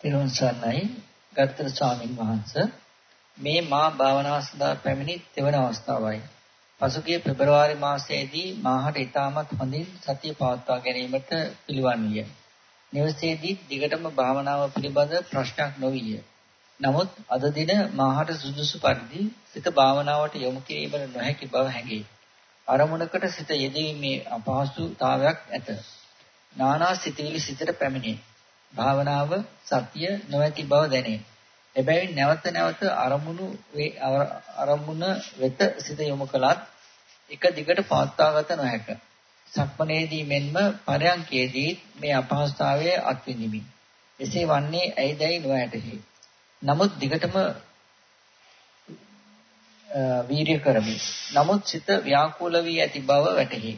තිරුවන් සරණයි ගත්තර ස්වාමීන් වහන්සේ මේ මා භාවනාව සඳහා පැමිණි තෙවන අවස්ථාවයි. පසුගිය පෙබරවාරි මාසයේදී මාහට ඊටමත් හොඳින් සතිය පවත්වා ගැනීමට පිළිවන් විය. නිවසේදී දිගටම භාවනාව පිළිබඳ ප්‍රශ්නයක් නොවිය. නමුත් අද දින මාහට සුදුසු පරිදි සිත භාවනාවට යොමු කිරීමට නොහැකි බව හැඟේ. අරමුණකට සිත යෙදීමේ අපහසුතාවයක් ඇත. නානා සිතවිලි සිතට පැමිණේ. භාවනාව සතිය නොඇති බව දැනේ. එබැවින් නැවත නැවත අරමුණු අරමුණ වෙත සිත යොමු කළත් එක දිගට පවත්වාගත නොහැක. සක්මනේදී මෙන්ම පරයන්කේදී මේ අපහසුතාවයේ අත්විඳිමි. එසේ වන්නේ ඇයිදයි නොඇතෙහි. නමුත් දිගටම වීර්ය කරමි. නමුත් සිත ව්‍යාකූල වී ඇති බව වැටහි.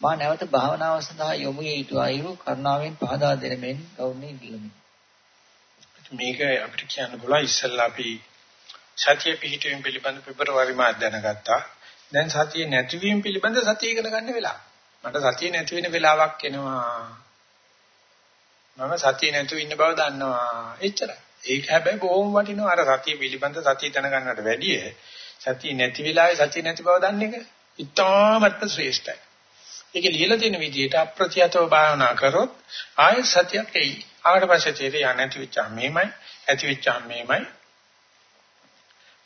මා නැවත භාවනාව සඳහා යොමු යුතු අයුරු කරුණාවෙන් පහදා දෙන මෙන් ගෞරවණීය ඉල්ලමි.
මේක අපිට කියන්න පුළුවන් ඉස්සෙල්ලා අපි සතිය පිහිටවීම පිළිබඳ පෙබරවාරි මාස දැනගත්තා. දැන් සතිය නැතිවීම පිළිබඳ සතිය ඉගෙන ගන්න වෙලාව. මට සතිය නැති වෙන වෙලාවක් එනවා. මම සතිය නැතුව ඉන්න බව දන්නවා. එච්චරයි. ඒක හැබැයි බොහොම වටිනවා. අර සතිය පිළිබඳ සතිය දැනගන්නට වැඩිය සතිය නැති වෙලාවේ සතිය නැති බව දන්න එක ඉතාමත්ම ශ්‍රේෂ්ඨයි. ඒක ලියලා තියෙන විදිහට අප්‍රත්‍යතව භාවනා කරොත් ආයෙ සතියක් එයි. ආවට පස්සේ තේරෙයි නැති වෙච්චා මේමයි, ඇති වෙච්චා මේමයි.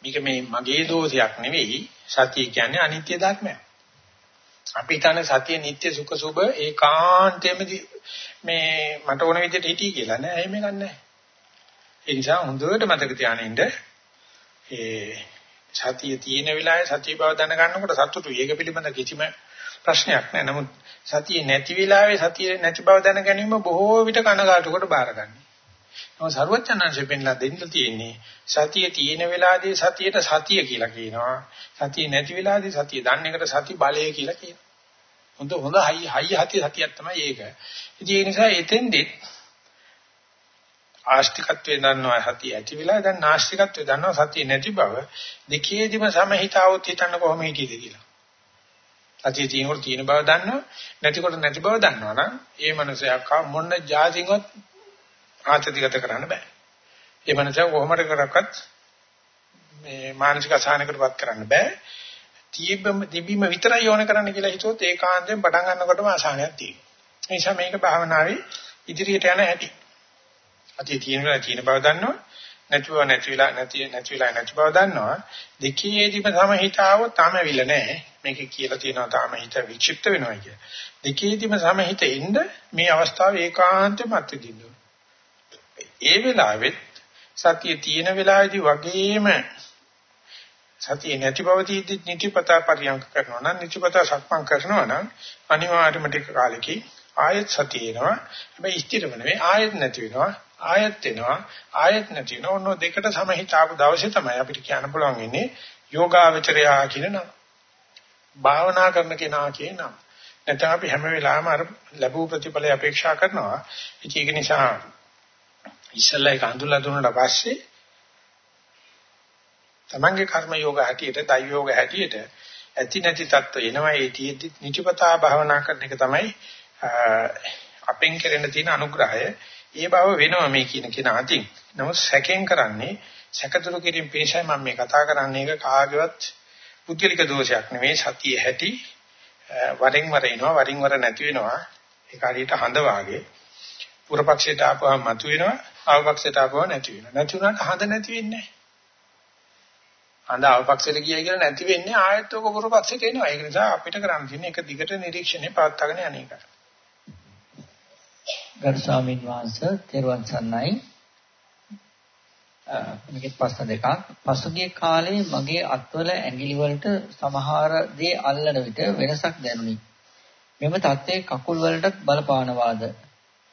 මේක මේ මගේ දෝෂයක් නෙවෙයි. සතිය කියන්නේ අනිත්‍ය ධර්මයක්. අපි හිතන්නේ සතිය නිට්ටය සුඛ සුභ ඒකාන්තයෙන්ම මේ මට ඕන විදිහට හිටී කියලා නෑ. එහෙම ගන්නෑ. ඒ නිසා හොඳට මතක තියාගෙන ඉන්න ඒ සතිය තියෙන වෙලාවේ සතිය බව දැනගන්නකොට සතුටුයි. ඒක පිළිබඳ කිසිම ප්‍රශ්නයක් නෑ. නමුත් සතිය නැති වෙලාවේ සතිය නැති බව දැන ගැනීම බොහෝ විට කනගාටුකට බාරගන්නේ. නමුත් සරුවචනංශයෙන් පෙන්ලා දෙන්න තියෙන්නේ සතිය තියෙන වෙලාවේදී සතියට සතිය කියලා කියනවා. සතිය නැති වෙලාවේදී සතිය දන්න එකට සති බලය කියලා කියනවා. හොඳ හොඳ හයි හයි හති සතියක් තමයි ඒක. ඉතින් ඒ නිසා එතෙන්දෙත් ආස්තිකත්වයේ දන්නවා සතිය ඇති වෙලා දැන් නාස්තිකත්වයේ දන්නවා සතිය නැති බව දෙකේදිම සමහිතාවොත් හිතන්න කොහොම හිටියද කියලා. සතිය තියෙනකොට තියෙන බව දන්නවා නැතිකොට නැති බව දන්නවා නම් ඒ මනුස්සයා මොන જાතින්වත් ආත්‍යතිගත කරන්න බෑ. ඒ මනුස්සයා කොහොමද කරක්වත් මේ මානසික අසහනයකටපත් කරන්න බෑ. තිබෙම තිබීම විතරයි ඕන කරන්න කියලා හිතුවොත් ඒකාන්තයෙන් පටන් ගන්නකොටම අසහනයක් තියෙනවා. ඒ නිසා මේක භාවනාවේ ඉදිරියට යන හැටි. අතේ තියෙන වෙලාව තියෙන බව දන්නවා. නැති බව නැති වෙලා නැති නැති වෙලා නැති බව දන්නවා. දෙකේදීම සමහිතාව තාමවිල නැහැ. මේක කියලා තියෙනවා තාම හිත වික්ෂිප්ත වෙනවා කිය. දෙකේදීම සමහිත එන්න මේ අවස්ථාව ඒකාන්තයෙන්ම අත්විඳින්න ඒ වෙලාවෙත් සතිය තියෙන වෙලාවේදී වගේම සතිය නැති බව තීදි නිතිපතා පරියන්ක කරනවා නම් නිතිපතා සක්මන් කරනවා නම් අනිවාර්යයෙන්ම ටික කාලෙකින් ආයත් සතිය එනවා. හැබැයි ස්ථිරව නෙවෙයි ආයත් නැති වෙනවා ආයත් වෙනවා ආයත් නැති වෙනවා. ඔන්න දෙකට සමහිතාපු දවසේ තමයි අපිට කියන්න පුළුවන් ඉන්නේ යෝගාවචරයා කියන නම භාවනා කරන කෙනා කියනවා. නැත්නම් අපි හැම වෙලාවෙම අර ලැබූ ප්‍රතිඵලය අපේක්ෂා කරනවා. ඒක නිසා ඉස්සල්ලා ඒක අඳුල්ලා දුන්නාට පස්සේ තමන්ගේ කර්ම යෝග හැටියට, දෛව යෝග හැටියට ඇති නැති தত্ত্ব එනවා. ඒ තියෙද්දි නිතිපතා භාවනා කරන එක තමයි අපෙන් කෙරෙන තියෙන අනුග්‍රහය. ඒ බව වෙනවා මේ කියන කෙනා අතින්. නමුත් සැකෙන් කරන්නේ සැකතුරු කිරීම පිණිසයි මම මේ කතා කරන්නේ ඒක කාගේවත් පුද්ගලික දෝෂයක් නෙවෙයි සතිය හැටි වරින් වර එනවා වරින් වර නැති වෙනවා ඒක හරියට හඳ වාගේ පුරපක්ෂයට ආපුවම මතුවෙනවා ආවපක්ෂයට ආපුවම නැති වෙනවා නැති වුණාට හඳ නැති වෙන්නේ නැහැ අඳ අවපක්ෂයට ගියයි කියලා නැති වෙන්නේ ආයත් ඔක පුරපක්ෂයට එනවා. ඒක නිසා අපිට කරන්න තියෙන්නේ එක දිගට නිරීක්ෂණය පවත්වාගෙන යන එක.
ගරු ස්වාමීන් වහන්සේ තෙරුවන් සරණයි. මේකේ ප්‍රශ්න දෙකක්. පසුගිය කාලේ මගේ අත්වල ඇඟිලි වලට සමහර දේ අල්ලන විට වෙනසක් දැනුනි. මෙම தත්ත්වයේ කකුල් වලටත් බලපානවාද?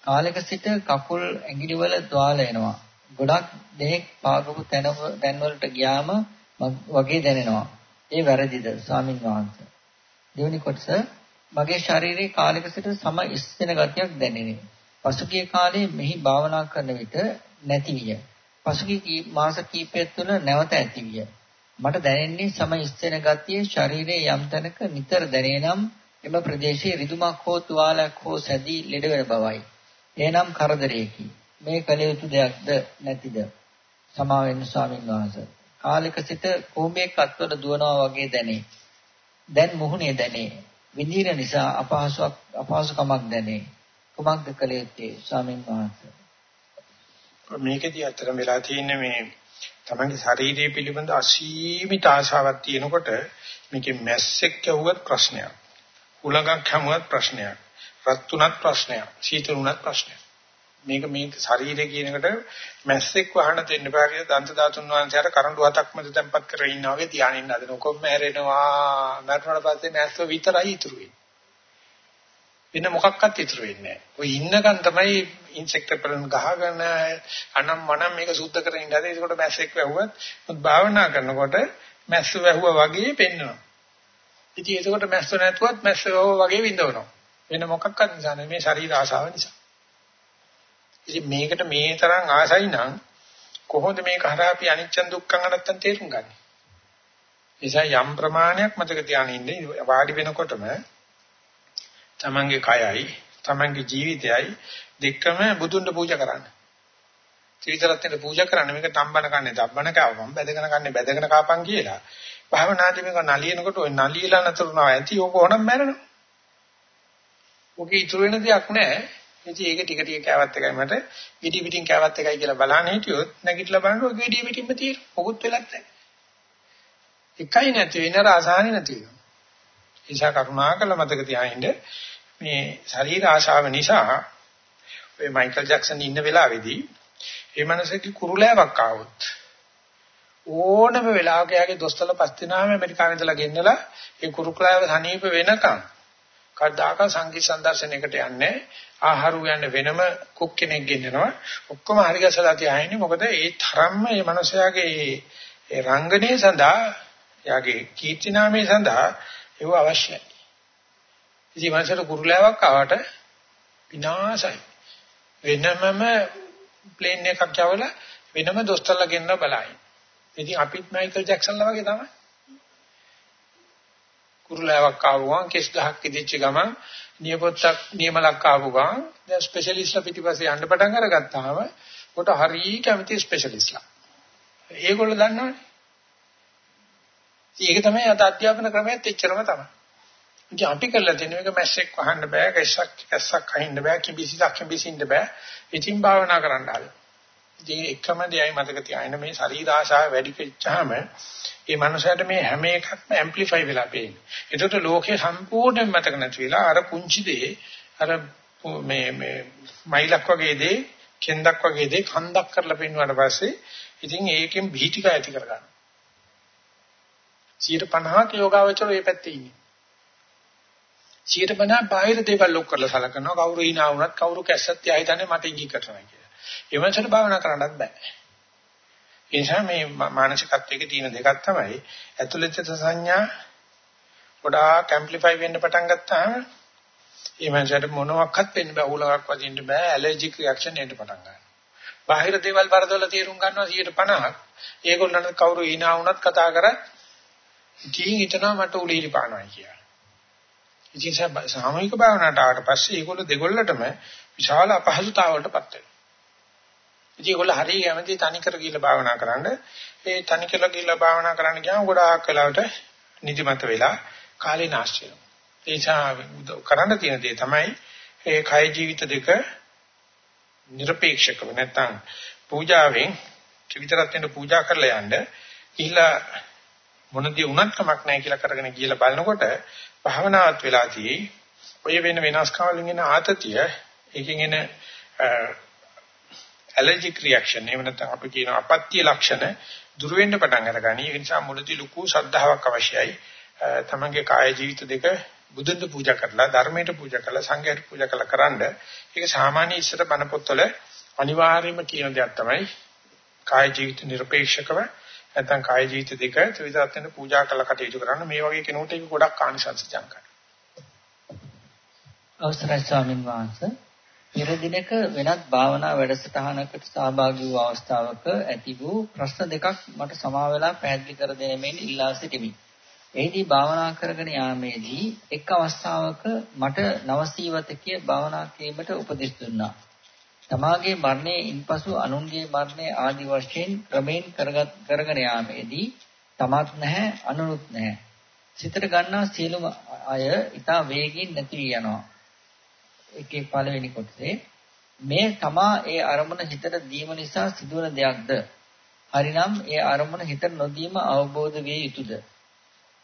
කාලයක සිට කකුල් ඇඟිලි වල ද්වාල එනවා. ගොඩක් දෙහෙක් පාගපු තැන් වලට ගියාම වගේ දැනෙනවා. ඒ වැරදිද ස්වාමින් වහන්සේ? දෙවෙනි කොටස මගේ ශරීරයේ කාලයක සිට සම ඉස්සෙන ගතියක් දැනෙන්නේ. පසුගිය කාලේ මෙහි භාවනා කරන විට නැති විය. පසුගිය මාස කිහිපය තුළ නැවත ඇති විය. මට දැනෙන්නේ සම ඉස්සෙන ගතියේ ශරීරයේ යම් තැනක නිතර දැනෙනම් එම ප්‍රදේශයේ රිදුමක් හෝ තුවාලයක් හෝ සැදී ලෙඩ වෙන බවයි. එනම් කරදරයකි. මේ කල යුතු දෙයක්ද නැතිද? සමාවෙන්න ස්වාමින් වහන්සේ. කාලයක සිට කෝඹයක් අත්වල දුවනවා වගේ දැනේ. දැන් මුහුණේ දැනේ. විඳින නිසා අපහසුයක් අපහසුකමක් දැනේ. කුමක්ද කළ යුත්තේ ස්වාමීන් වහන්සේ?
මේකදී අතර වෙලා තියෙන්නේ මේ තමන්ගේ ශරීරය පිළිබඳ අසීමිත ආශාවක් තියෙනකොට මේකේ මැස්සෙක් යවුවත් ප්‍රශ්නයක්. උලඟක් හැමුවත් ප්‍රශ්නයක්. රත් උනත් ප්‍රශ්නයක්. සීතල උනත් ප්‍රශ්නයක්. මේක මේ ශරීරය කියන එකට මැස්සෙක් වහන දෙන්න බෑ කියලා දන්ත ධාතුන් වහන්සේට කරඬු හතක් මැද තැම්පත් කරගෙන ඉන්නා වගේ ධානය ඉන්න හදන ඔක්කොම මැරෙනවා මැරුණාට පස්සේ මැස්ස විතරයි ඉතුරු වෙන්නේ වෙන මොකක්වත් ඉතුරු වෙන්නේ නැහැ. ඔය ඉන්නකන් තමයි ඉන්සෙක්ට් පෙරන් ගහගෙන අනම් මනම් මේක සුද්ධ කරගෙන ඉන්න හදේ ඒකට මැස්සෙක් වැහුවත් මුත් භාවනා කරනකොට මැස්ස වැහුවා වගේ පෙන්වනවා. ඉතින් ඒකට මැස්ස නැතුවත් මැස්ස වගේ විඳවනවා. වෙන මොකක්වත් නිසා නෙමෙයි මේ ශරීර ආසාව නිසා. ඉතින් මේකට මේ තරම් ආසයි නම් කොහොමද මේක හරහා අපි අනිච්ච දුක්ඛං අනත්තන් තේරුම් ගන්නේ? නිසා යම් ප්‍රමාණයක් මතක තියාගෙන ඉන්නේ. වාඩි වෙනකොටම තමන්ගේ කයයි තමන්ගේ ජීවිතයයි දෙකම බුදුන්ට පූජා කරන්න. ත්‍රිවිධරත්නට පූජා කරන්න මේක තම්බන කන්නේ තම්බන කාවම් බැදගෙන කන්නේ බැදගෙන කාපන් කියලා. භාවනාදී මේක නලියනකොට ඔය නලියලා නතරුනවා ඇති ඕක ඕනම් මැරෙනවා. ඔකේ ඉතුරු වෙන දෙයක් නැහැ. ඉතින් ඒක ටික ටික කෑවත් එකයි මට ගෙඩි පිටින් කෑවත් එකයි කියලා බලන්න හිටියොත් නැගිටලා බලනකොට ගෙඩි පිටින්ම තියෙන මොකුත් වෙලක් නැහැ. එකයි නැති වෙන රසායන නැති වෙනවා. ඒසා කරුණාකර මතක තියාගන්න මේ ශරීර ආශාව නිසා ඔය මයිකල් ජැක්සන් ඉන්න වෙලාවේදී ඒ මනසකේ කුරුලෑවක් ආවොත් ඕනම වෙලාවක යාගේ දොස්තරලා පස් දිනාම ඇමරිකාවේ ඉඳලා ගෙන්නලා ඒ කුරුකුලාව සනීප වෙනකන් කවදාක සංගීත සංදර්ශනයකට යන්නේ ආහාර උයන්න වෙනම කුක් කෙනෙක් ගෙන්නනවා. ඔක්කොම හරි ගැසලා තියාගෙන මොකද ඒ තරම්ම මේ මනුස්සයාගේ ඒ රංගනයේ සඳහා යාගේ කීර්ති නාමයේ සඳහා ඒව අවශ්‍යයි. ඉතින් මනසට කුරුලාවක් ආවට විනාශයි. වෙනමම ප්ලේන් එකක් යවලා වෙනම දොස්තරලා ගෙන්න බලයි. ඉතින් අපිත් මයිකල් ජැක්සන්ලා වගේ තමයි. කුරුලාවක් ආවම කෙස් ගහක් ඉදිච්ච ගමන් නියපොත්තක් නියමලක් ආපු ගමන් දැන් ස්පෙෂලිස්ට්ලා පිටිපස්සේ යන්න පටන් අරගත්තාම කොට හරිය කැමති ස්පෙෂලිස්ට්ලා. ඒගොල්ලෝ දන්නවනේ. ඒක තමයි අද අධ්‍යාපන ක්‍රමයේත් එච්චරම තමයි. ඉතින් අපි කරලා තියෙන එක මැස්සෙක් වහන්න බෑ, කැස්සක් කැස්සක් අහින්න බෑ, කිඹිසිසක් කිඹිසින්න බෑ. ඉතින් භාවනා කරන්න ආවේ. ඉතින් එකම දෙයයි මතක තියාගන්න මේ ශරීර ආශාව වැඩි වෙච්චාම ඒ මනුස්සයාට මේ හැම එකක්ම ඇම්ප්ලිෆයි වෙලා පේන්නේ. ඒකට ලෝකේ සම්පූර්ණයෙන් මතක නැති වෙලා අර පුංචි දේ අර මේ මේ මයිලක් වගේ දේ කෙන්දක් වගේ දේ කන්දක් කරලා පෙන්වුවාට පස්සේ ඉතින් ඒකෙන් බීතික ඇති කරගන්න. 150ක යෝගාවචරෝ මේ පැත්තේ ඉන්නේ. 150 බාහිර දේවල් ලොක් කරලා සලකනවා කවුරු hina වුණත් කවුරු කැස්සත් යයි තන්නේ මට ඉඟි කරනවා කියලා. ඒ වෙනසට භාවනා කරන්නත් බෑ. ඒ නිසා මේ මානසිකත්වයේ තියෙන දෙකක් තමයි ඇතුළත සංඥා ගොඩාක් ඇම්ප්ලිෆයි වෙන්න පටන් ගත්තාම ඒ මනසට මොනවත් වෙන්න බෑ උලක් වදින්න බෑ ඇලර්ජික් රියැක්ෂන් එන්න පටන් ගන්නවා. බාහිර දේවල් වරදොල තේරුම් ගන්නවා 150ක්. ඒගොල්ලන්ට කවුරු hina වුණත් කතා කරත් ඉතින් හිතනවා මට උලිහිලි පානවායි කියලා. ඉතින් සාමූහික භාවනාවට ආවට පස්සේ ඒගොල්ලෝ දෙගොල්ලටම විශාල අපහසුතාවලටපත් වෙනවා. ඉතින් ඒගොල්ලෝ හරිය කැමති තනිකර කියලා භාවනා කරන්න. ඒ තනිකර කියලා භාවනා කරන්න ගියාම ගොඩාක් වෙලාවට නිදිමත වෙලා කාලේ නාස්ති වෙනවා. ඒ නිසා කරන්න තියෙන දේ තමයි ඒ කය ජීවිත දෙක নিরপেক্ষකව නැත්නම් පූජාවෙන් ත්‍රිවිධ රත්නෙට පූජා කරලා යන්න ඉහිලා මොනදී වුණත් කමක් නැහැ කියලා කරගෙන ගියලා බලනකොට භවනාවත් වෙලාදී ඔය වෙන වෙනස්කම් වලින් එන ආතතිය ඒකෙන් එන ඇලර්ජික් රියැක්ෂන් එහෙම නැත්නම් අපි කියන අපත්‍ය ලක්ෂණ දුර වෙන්න පටන් අරගනි. ඒ නිසා මුලදී ලুকু ශ්‍රද්ධාවක් අවශ්‍යයි. තමන්ගේ කාය ජීවිත දෙක බුදුන්ට පූජා කරලා ධර්මයට පූජා කරලා සංඝයට පූජා කරලා කරන්ඩ ඒක සාමාන්‍ය ඉස්සර බණ පොත්වල අනිවාර්යයෙන්ම කියන දෙයක් තමයි කාය ජීවිත নিরপেক্ষව නැත්නම් කාය ජීවිත දෙක ත්‍රිවිධාත්මන පූජා කරලා කටයුතු කරන්න මේ වගේ කෙනෙකුට ඒක ගොඩක් ආනිසංස ජනකයි.
අවසරයි ස්වාමින් වහන්සේ පෙර දිනක වෙනත් භාවනා වැඩසටහනකට සහභාගී වූ අවස්ථාවක ඇති වූ ප්‍රශ්න දෙකක් මට සමා වෙලා පැහැදිලි කර දෙනෙමින් ඉල්ලා සිටිමි. එහිදී භාවනා කරගෙන යාමේදී එක් අවස්ථාවක මට නවසීවතකයේ භාවනා කිරීමට උපදෙස් දුන්නා. තමාගේ මරණයේ ඉන්පසු අනුන්ගේ මරණය ආදි වශයෙන් ක්‍රමෙන් කරගෙන යාමේදී තමත් නැහැ අනුනුත් නැහැ. සිතට ගන්නා සියලුම අය ඊට වේගින් නැති යනවා. එකේ පළවෙනි කොටසේ මේ තමා ඒ අරමුණ හිතට දීම නිසා සිදුවන දෙයක්ද? හරිනම් ඒ අරමුණ හිතට නොදීම අවබෝධ විය යුතුයද?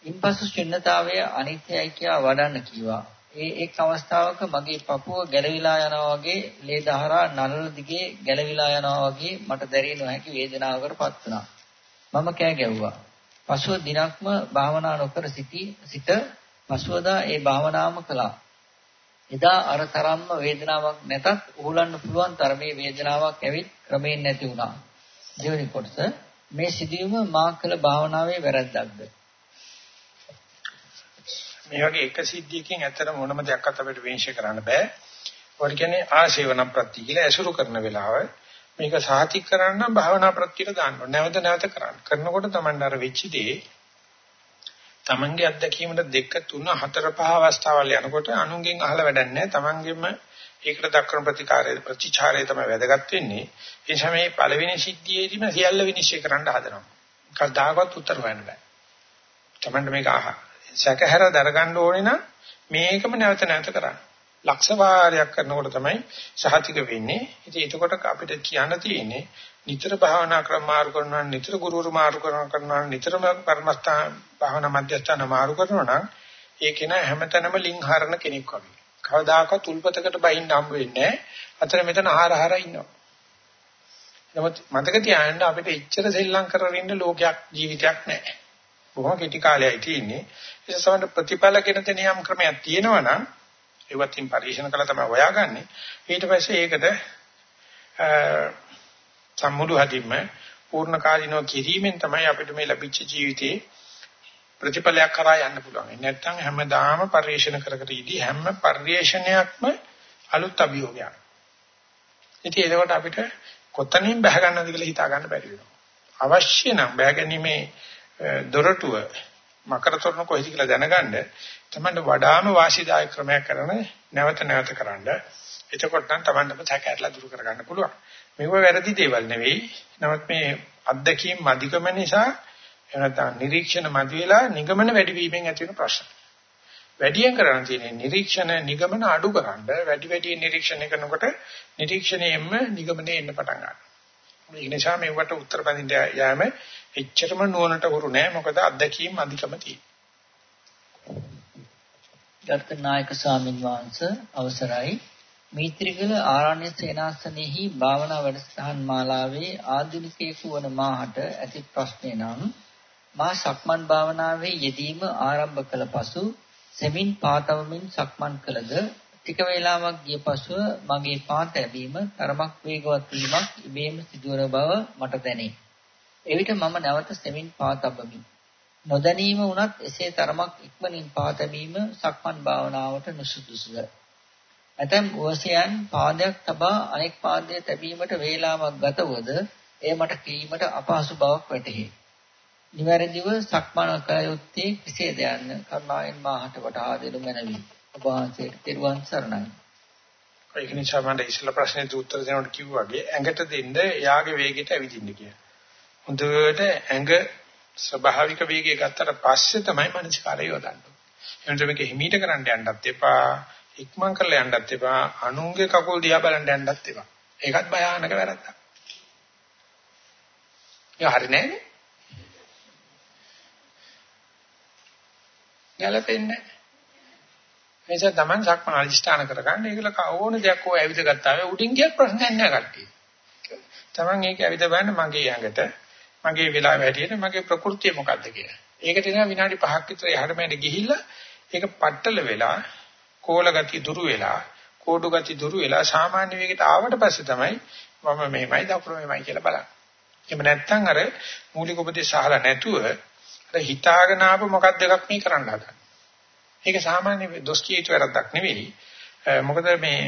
ඉන්පසු ශුන්්‍යතාවය අනිත්‍යයි කියලා වඩන්න කිව්වා. ඒ එක් අවස්ථාවක මගේ පපුව ගැලවිලා යනවා වගේ ලේ දහරා නළල දිගේ ගැලවිලා යනවා වගේ මට දැරිය නොහැකි වේදනාවකටපත් වුණා. මම කෑ ගැව්වා. පසුව දිනක්ම භාවනා නොකර සිටි සිට පසුවදා ඒ භාවනාවම කළා. එදා අර තරම්ම වේදනාවක් නැතත් උහුලන්න පුළුවන් තරමේ වේදනාවක් ඇවිත් ක්‍රමයෙන් නැති වුණා. දෙවෙනි කොටස මේ සිදුවීම මා කළ භාවනාවේ වැරැද්දක්ද?
මේ වගේ එක සිද්ධියකින් ඇත්තට මොනම දෙයක් අපිට විනිශ්චය කරන්න බෑ. ඔය කියන්නේ ආශේවන ප්‍රත්‍ය කියලා ඇසුරු කරන වෙලාව මේක සාතික් කරන්න භාවනා ප්‍රත්‍යට දාන්න ඕනේ. නැවත නැවත කරන්න. කරනකොට තමයි අර වෙච්ච දේ තමන්ගේ අත්දැකීමට දෙක තුන හතර පහ අවස්ථාවල් යනකොට අනුන්ගෙන් අහලා වැඩක් නැහැ. තමන්ගෙම ඒකට දක්වන ප්‍රතිකාරය ප්‍රතිචාරය තමයි වැදගත් වෙන්නේ. ඒ නිසා මේ පළවෙනි සිද්ධියේදීම සියල්ල විනිශ්චය කරන්න හදනවා. කවදාකවත් උත්තර හොයන්න බෑ. තමන්ට මේක අහ. සැකහැර දරගන්න ඕනේ නම් මේකම නැවත නැවත කරන්න. ලක්ෂ වාරයක් කරනකොට තමයි සහතික වෙන්නේ. ඉතින් ඒකකොට අපිට කියන්න තියෙන්නේ නිතර භාවනා ක්‍රම මාරු කරනවා නිතර ගුරුවරු මාරු කරනවා නිතරම කර්මස්ථාන භාවනා මධ්‍යස්ථාන මාරු කරනවා නම් ඒ කෙනා හැමතැනම ලිං හරන කෙනෙක් වගේ. කවදාකවත් උල්පතකට බහින්න හම්බ වෙන්නේ නැහැ. අතන මෙතන ආහාර ආහාර ඉන්නවා. නමුත් මතක තියාගන්න අපිට එච්චර සෙල්ලම් කරගෙන ඉන්න ලෝකයක් ජීවිතයක් නැහැ. බොහොම කෙටි කාලයයි තියෙන්නේ. ඒ සමහර ප්‍රතිඵල කෙන තෙන යම් ක්‍රමයක් තියෙනවා නම් ඒවත්ින් පරිශන කළා තමයි හොයාගන්නේ. ඊට පස්සේ ඒකට සම්මුළු හදින්ම පූර්ණ කාලිනව කිරීමෙන් තමයි අපිට මේ ලැබිච්ච ජීවිතේ ප්‍රතිඵලයක් කරා යන්න පුළුවන්. නැත්නම් හැමදාම පරිශන කර කර ඉදී හැම පරිශනයක්ම අලුත් අභියෝගයක්. ඉතින් ඒකට අපිට කොතනින් බහ ගන්නවද කියලා හිතා ගන්න බැරි වෙනවා. අවශ්‍ය නම් බෑගැනීමේ දොරටුව මකර තොරණ කොහෙද කියලා දැනගන්න තමයි වඩාම වාසිදායක ක්‍රමයක් කරන නැවත නැවත කරන්න. එතකොට නම් Tamandම සැකහැරලා දුරු කරගන්න පුළුවන්. මේව වැරදි දේවල් නෙවෙයි. නමුත් මේ අත්දැකීම් අධිකම නිසා එනතන නිරීක්ෂණ මදි වෙලා නිගමන වැඩි වීමෙන් ඇති වෙන ප්‍රශ්න. වැඩියෙන් කරන්න තියෙන නිරීක්ෂණ නිගමන අඩු කරන්න වැඩි වැඩියෙන් නිරීක්ෂණය කරනකොට නිරීක්ෂණයෙන්ම නිගමනයේ එන්න පටන් ගන්නවා. ඒ නිසා මේවට උත්තර බඳින්න යෑම එච්චරම නුවණට වරු නෑ මොකද අත්දැකීම් අධිකම තියෙනවා.
ගර්ථ නායක ස්වාමීන් වහන්සේ අවසරයි මීත්‍රිගල ආරණ්‍ය සේනාසනෙහි භාවනා වැඩසටහන් මාලාවේ ආධුනිකයෙකු වන මාහට ඇති ප්‍රශ්නේ නම් මා සක්මන් භාවනාවේ යෙදීම ආරම්භ කළ පසු සෙමින් පාතවමින් සක්මන් කළද ටික වේලාවක් ගිය පසුව මගේ පා තැබීම තරමක් වේගවත් වීමක් ඉබේම සිදුවන බව මට දැනේ. එවිට මම නැවත සෙමින් පා තබමි. නොදැනීම වුණත් එසේ තරමක් ඉක්මනින් පා තැබීම සක්මන් භාවනාවට නුසුදුසුද. ඇතැම් වසයන් පාදයක් තබා අනෙක් පාදයේ තැබීමට වේලාවක් ගතවද එය මට කීමට අපහසු බවක් වැටහේ. නිවැරදිව සක්මන කළ යුත්තේ කෙසේද යන්න කරුණාවෙන් මාහට වටහා දෙනු මැනවි. ඔබ වහන්සේට තෙරුවන් සරණයි.
ඒක නිසා මම ඉස්සෙල්ලා ප්‍රශ්නෙට උත්තර දෙනකොට කිව්වාගේ ඇඟට දෙන්න එයාගේ වේගයට ඇවිදින්න කියලා. හොඳට ඇඟ ස්වභාවික වේගය ගත්තට පස්සේ තමයි මනස්කාරය යොදන්නේ. එතකොට මේක හිමීට කරන්න යන්නත් එපා, ඉක්මන් කරලා යන්නත් එපා, අනුන්ගේ කකුල් දිහා බලන්න යන්නත් එපා. ඒකත් භයානක වැරද්දක්. ඒ හරිනේ නේ? ගැලපෙන්නේ නැහැ. නිසා Taman සක්මන් අධිෂ්ඨාන කරගන්න. ඒකල ඕන දෙයක් ඕ ඇවිද ගත්තාම උඩින් ගියත් ප්‍රශ්නයක් නෑ කට්ටිය. Taman ඒක ඇවිද බලන්න මගේ ඇඟට මගේ වෙලාව හැටියට මගේ ප්‍රകൃතිය මොකද්ද කියලා. ඒකට එනවා විනාඩි 5ක් විතර යහට මට ගිහිල්ලා ඒක පట్టල වෙලා කෝල ගති දුරු වෙලා කෝඩු ගති දුරු වෙලා සාමාන්‍ය වේගයට ආවට පස්සේ තමයි මම මෙහෙමයි දකුණු මෙහෙමයි කියලා බලන්නේ. එහෙම නැත්නම් අර මූලික උපදේශ අහලා නැතුව අර හිතාගෙන ආපු මොකක්ද එකක් මේ කරන්න හදන්නේ. ඒක සාමාන්‍ය දොස් කියීච්ච වැරද්දක් නෙවෙයි. මොකද මේ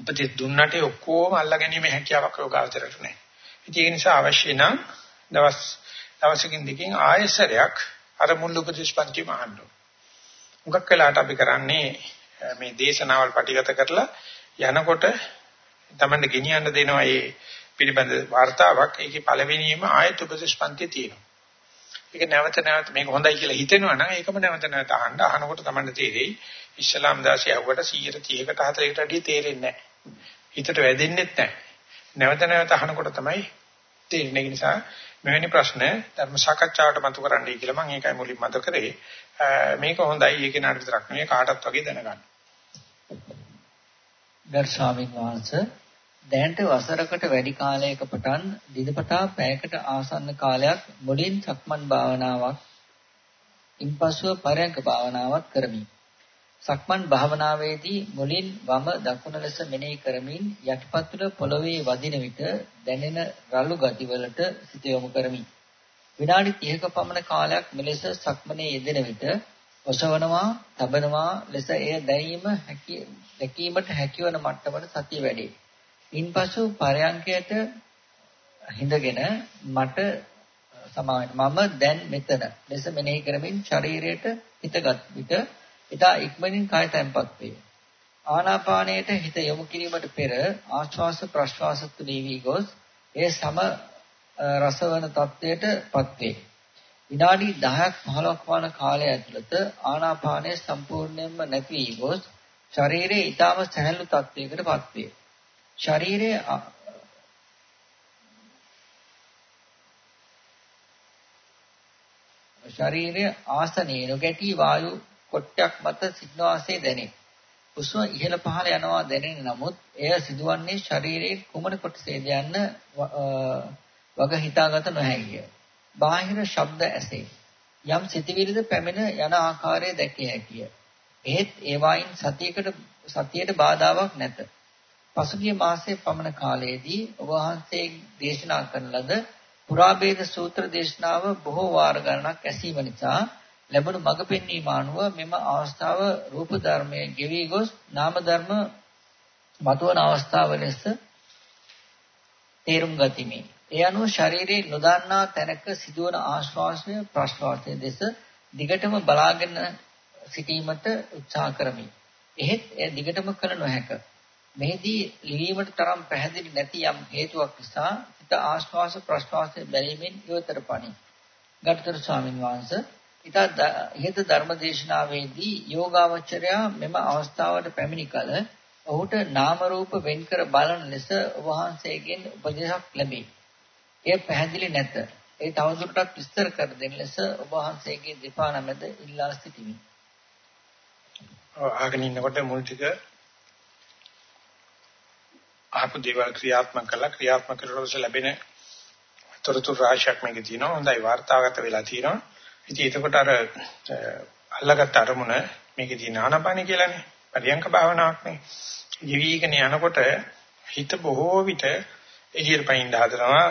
උපදෙස් දුන්නට ඔක්කොම අල්ලා ගැනීම හැකියාවක් යෝගාවචරයට නැහැ. ඉතින් ඒ නිසා අවශ්‍ය නම් දවස් දවසකින් දෙකකින් ආයසරයක් අර මුල් උපදේශපන්ති මහන්න ඕන. මුගක් වෙලාට අපි කරන්නේ මේ දේශනාවල් පටිගත කරලා යනකොට තමන්න ගෙනියන්න දෙනවා මේ පිළිබඳ වார்த்தාවක්. ඒකේ පළවෙනියම ආයත උපදේශපන්ති තියෙනවා. ඒක නැවත නැවත මේක හොඳයි කියලා හිතෙනවා නම් ඒකම නැවත නැවත අහන්න අහනකොට තමන්න තේරෙයි ඉස්ලාම් දාසිය අහුවට 130කට 40කට වැඩිය තේරෙන්නේ නැහැ. හිතට වැදෙන්නෙත් නැහැ. නැවත නැවත අහනකොට තමයි තේරෙන්නේ. ඒ නිසා මෙවැනි ප්‍රශ්න ධර්ම සාකච්ඡාවට මතු කරන්නයි කියලා මම ඒකයි මුලින් මත කරේ. මේක හොඳයි. ඒක නාට විතරක් නෙවෙයි කාටත් වගේ දැනගන්න.
ගරු ස්වාමීන් වහන්සේ දැනට වසරකට වැඩි කාලයක පටන් දිනපතා පැයකට ආසන්න කාලයක් මුලින් සක්මන් භාවනාවක් ඉන්පසුව පරයන්ක භාවනාවක් කරමි. සක්මන් භාවනාවේදී මුලින් වම දකුණ ලෙස මෙනෙහි කරමින් යටිපතුල පොළවේ වදින විට දැනෙන රළු ගතිවලට සිත යොමු කරමි. විනාඩි 30ක පමණ කාලයක් මෙලෙස සක්මනේ යෙදෙන විට ඔසවනවා, තබනවා ලෙස එය දැනීම හැකි දැකීමට හැකිවන මට්ටමට සතිය වැඩේ. ඉන්පසු පරයන්කයට හිඳගෙන මට සමාවෙන්න මම දැන් මෙතන ලෙස මෙනෙහි කරමින් ශරීරයට හිතගත් විට ඉතා ඉක්මනින් කය තැම්පත් වේ. ආනාපානයට හිත යොමු කිරීමට පෙර ආශ්වාස ප්‍රශ්වාස තුනී වී ගොස් ඒ සම රසවන තත්වයටපත් වේ. විනාඩි 10ක් 15ක් වන කාලය ඇතුළත ආනාපානය සම්පූර්ණයෙන්ම නැති වී ගොස් ශරීරයේ ඊටම සැහැල්ලු තත්වයකටපත් වේ. ශරීරයේ ශරීරයේ ආසනයේ නොගැටි වායු කොට්ටයක් මත සිටනවාසේ දැනේ. හුස්ම ඉහළ පහළ යනවා දැනෙන නමුත් එය සිදුවන්නේ ශරීරයේ කුමන කොටසේද යන්න වග හිතාගත නොහැකිය. බාහිර ශබ්ද ඇසේ. යම් සිතවිලිද පැමිණ යන ආකාරය දැකිය හැකිය. එහෙත් ඒවායින් සතියකට සතියට බාධාවක් නැත. පසුගිය මාසයේ පමණ කාලයේදී ඔබ වහන්සේ දේශනා කරන ලද පුරාභේද සූත්‍ර දේශනාව බොහෝ වාර ගණනක් ඇසීම නිසා ලැබුණු මඟ පෙන්වීම අනුව මෙම අවස්ථාව රූප ධර්මයේ ගෙවි ගොස් නාම ධර්ම මතුවන අවස්ථාව ලෙස තේරුම් ගතිමි. ඒ අනුව ශරීරයේ නොදන්නා තැනක සිදුවන ආශ්වාසය ප්‍රශ්වාසය දෙස දිගටම බලාගෙන සිටීමට උත්සාහ කරමි. එහෙත් එය දිගටම කළ නොහැක. මෙහිදී ලිවීමට තරම් පැහැදිලි නැති යම් හේතුවක් නිසා සිත ආශ්වාස ප්‍රශ්වාසය බැලීමෙන් ඉවතර පණි. ගරුතර ස්වාමින් වහන්සේ ඊට ඉහත ධර්මදේශනාවේදී යෝගාවචරයා මෙම අවස්ථාවට පැමිණි කල ඔහුට නාම රූප වෙන්කර බලන ලෙස වහන්සේගෙන් උපදේශක් ලැබේ. එය පැහැදිලි නැත. ඒ තවදුරටත් විස්තර කර දෙන ලෙස ඔබ වහන්සේගේ දෙපා නමද ඉල්ලා සිටිමි.
ආගෙන ඉන්නකොට මුල් ටික ආපු දේවල් ක්‍රියාත්මක කළා ක්‍රියාත්මක කරලා ලැබෙන තොරතුරු රාශියක් මේකේ තියෙනවා. හොඳයි වාර්තාගත වෙලා තියෙනවා. ඉතින් එතකොට අර අල්ලගත්ත අරමුණ මේකේ තියෙන ආනපාන කියලානේ. පරියංක භාවනාවක් නේ. ජීවීකන යනකොට හිත බොහෝ විට එළියට පයින් හදනවා.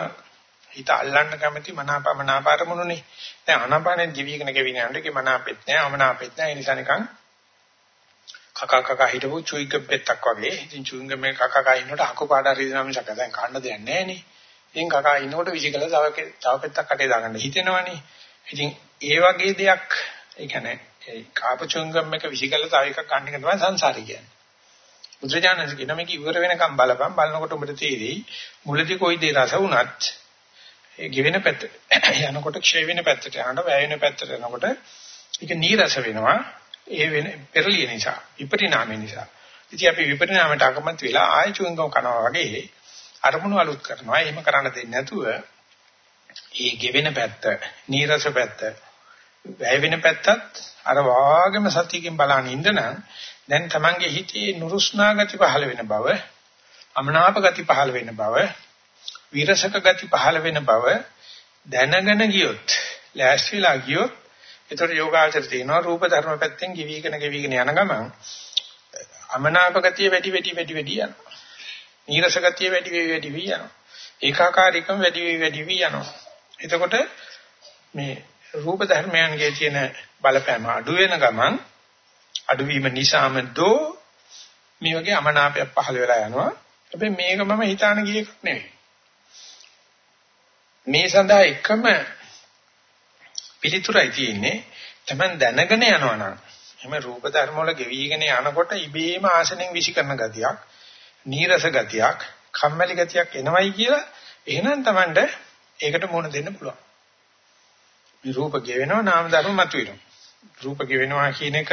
හිත අල්ලන්න කැමති මනාපමනාප අරමුණුනේ. දැන් ආනපාන ජීවීකන ගෙවින යනකොට ඒක මනාපෙත් නෑ අමනාපෙත් නෑ. ඒ නිසා නිකන් කකා කකා හිටපු චුයික පෙත්තක් වගේ. ඉතින් චුයින්ග මේ කකා කකා ඉන්නකොට අකු පාඩ හරිනවා මිසක දැන් කන්න දෙයක් නැහැ නේ. ඉතින් කකා ඉන්නකොට විසිකල තව තව පෙත්තක් කටේ දාගන්න හිතෙනවනේ. ඉතින් ඒ වගේ දෙයක් ඒ කියන්නේ ඒ කාප චුයින්ගම් එක විසිකල තව එකක් ගන්න එක තමයි සංසාරي කියන්නේ. බුදුරජාණන් කියන මේක ඉවර වෙනකම් බලපන් බලනකොට ඔබට තේරෙයි මුලදී කොයි දේ රස වුණත් ඒ ගෙවෙන පැත්ත යනකොට ක්ෂය වෙන පැත්තට යනකොට වැය වෙන පැත්තට යනකොට ඒක නීරස වෙනවා ඒ වෙන පෙරලිය නිසා විපරිණාමය නිසා. ඉතින් අපි විපරිණාමයට අකමැති වෙලා ආය චුංගම් කරනවා වගේ අරමුණු අලුත් කරනවා. එහෙම කරන්න දෙන්නේ නැතුව ඒ ගෙවෙන පැත්ත, නීරස පැත්ත, වැය වෙන පැත්තත් අර වාගේම සතියකින් බලන ඉඳනනම් දැන් Tamange හිතේ නුරුස්නා ගති පහළ වෙන බව, අමනාප ගති පහළ වෙන බව, විරසක ගති පහළ වෙන බව දැනගෙන ගියොත්, ලෑස්තිලා ගියොත් ඒතර යෝගාචර තියෙනවා රූප ධර්ම පැත්තෙන් ගිවිගෙන ගිවිගෙන යන ගමන් අමනාප ගතිය වැඩි වැඩි වැඩි වැඩි යනවා. නීරස ගතිය වැඩි වැඩි වැඩි වී යනවා. ඒකාකාරීකම වැඩි වැඩි වී යනවා. එතකොට මේ රූප ධර්මයන්ගේ තියෙන බලපෑම අඩු වෙන ගමන් අඩුවීම නිසාම දෝ මේ වගේ අමනාපයක් පහළ වෙලා යනවා. හැබැයි මේක මම හිතාන ගිය එකක් නෙවෙයි. මේ සඳහා එකම පිළිතුරයි තියෙන්නේ තමන් දැනගෙන යනවනම් එහම රූප ධර්ම වල ගෙවිගෙන යනකොට ඉබේම ආසනෙන් විසි කරන ගතියක් නීරස ගතියක් කම්මැලි ගතියක් එනවයි කියලා එහෙනම් තමන්ට ඒකට මුණ දෙන්න පුළුවන්. මේ රූප ගෙවෙනවා නාම ධර්ම මතුවෙනවා. රූප ගෙවෙනවා කියන එක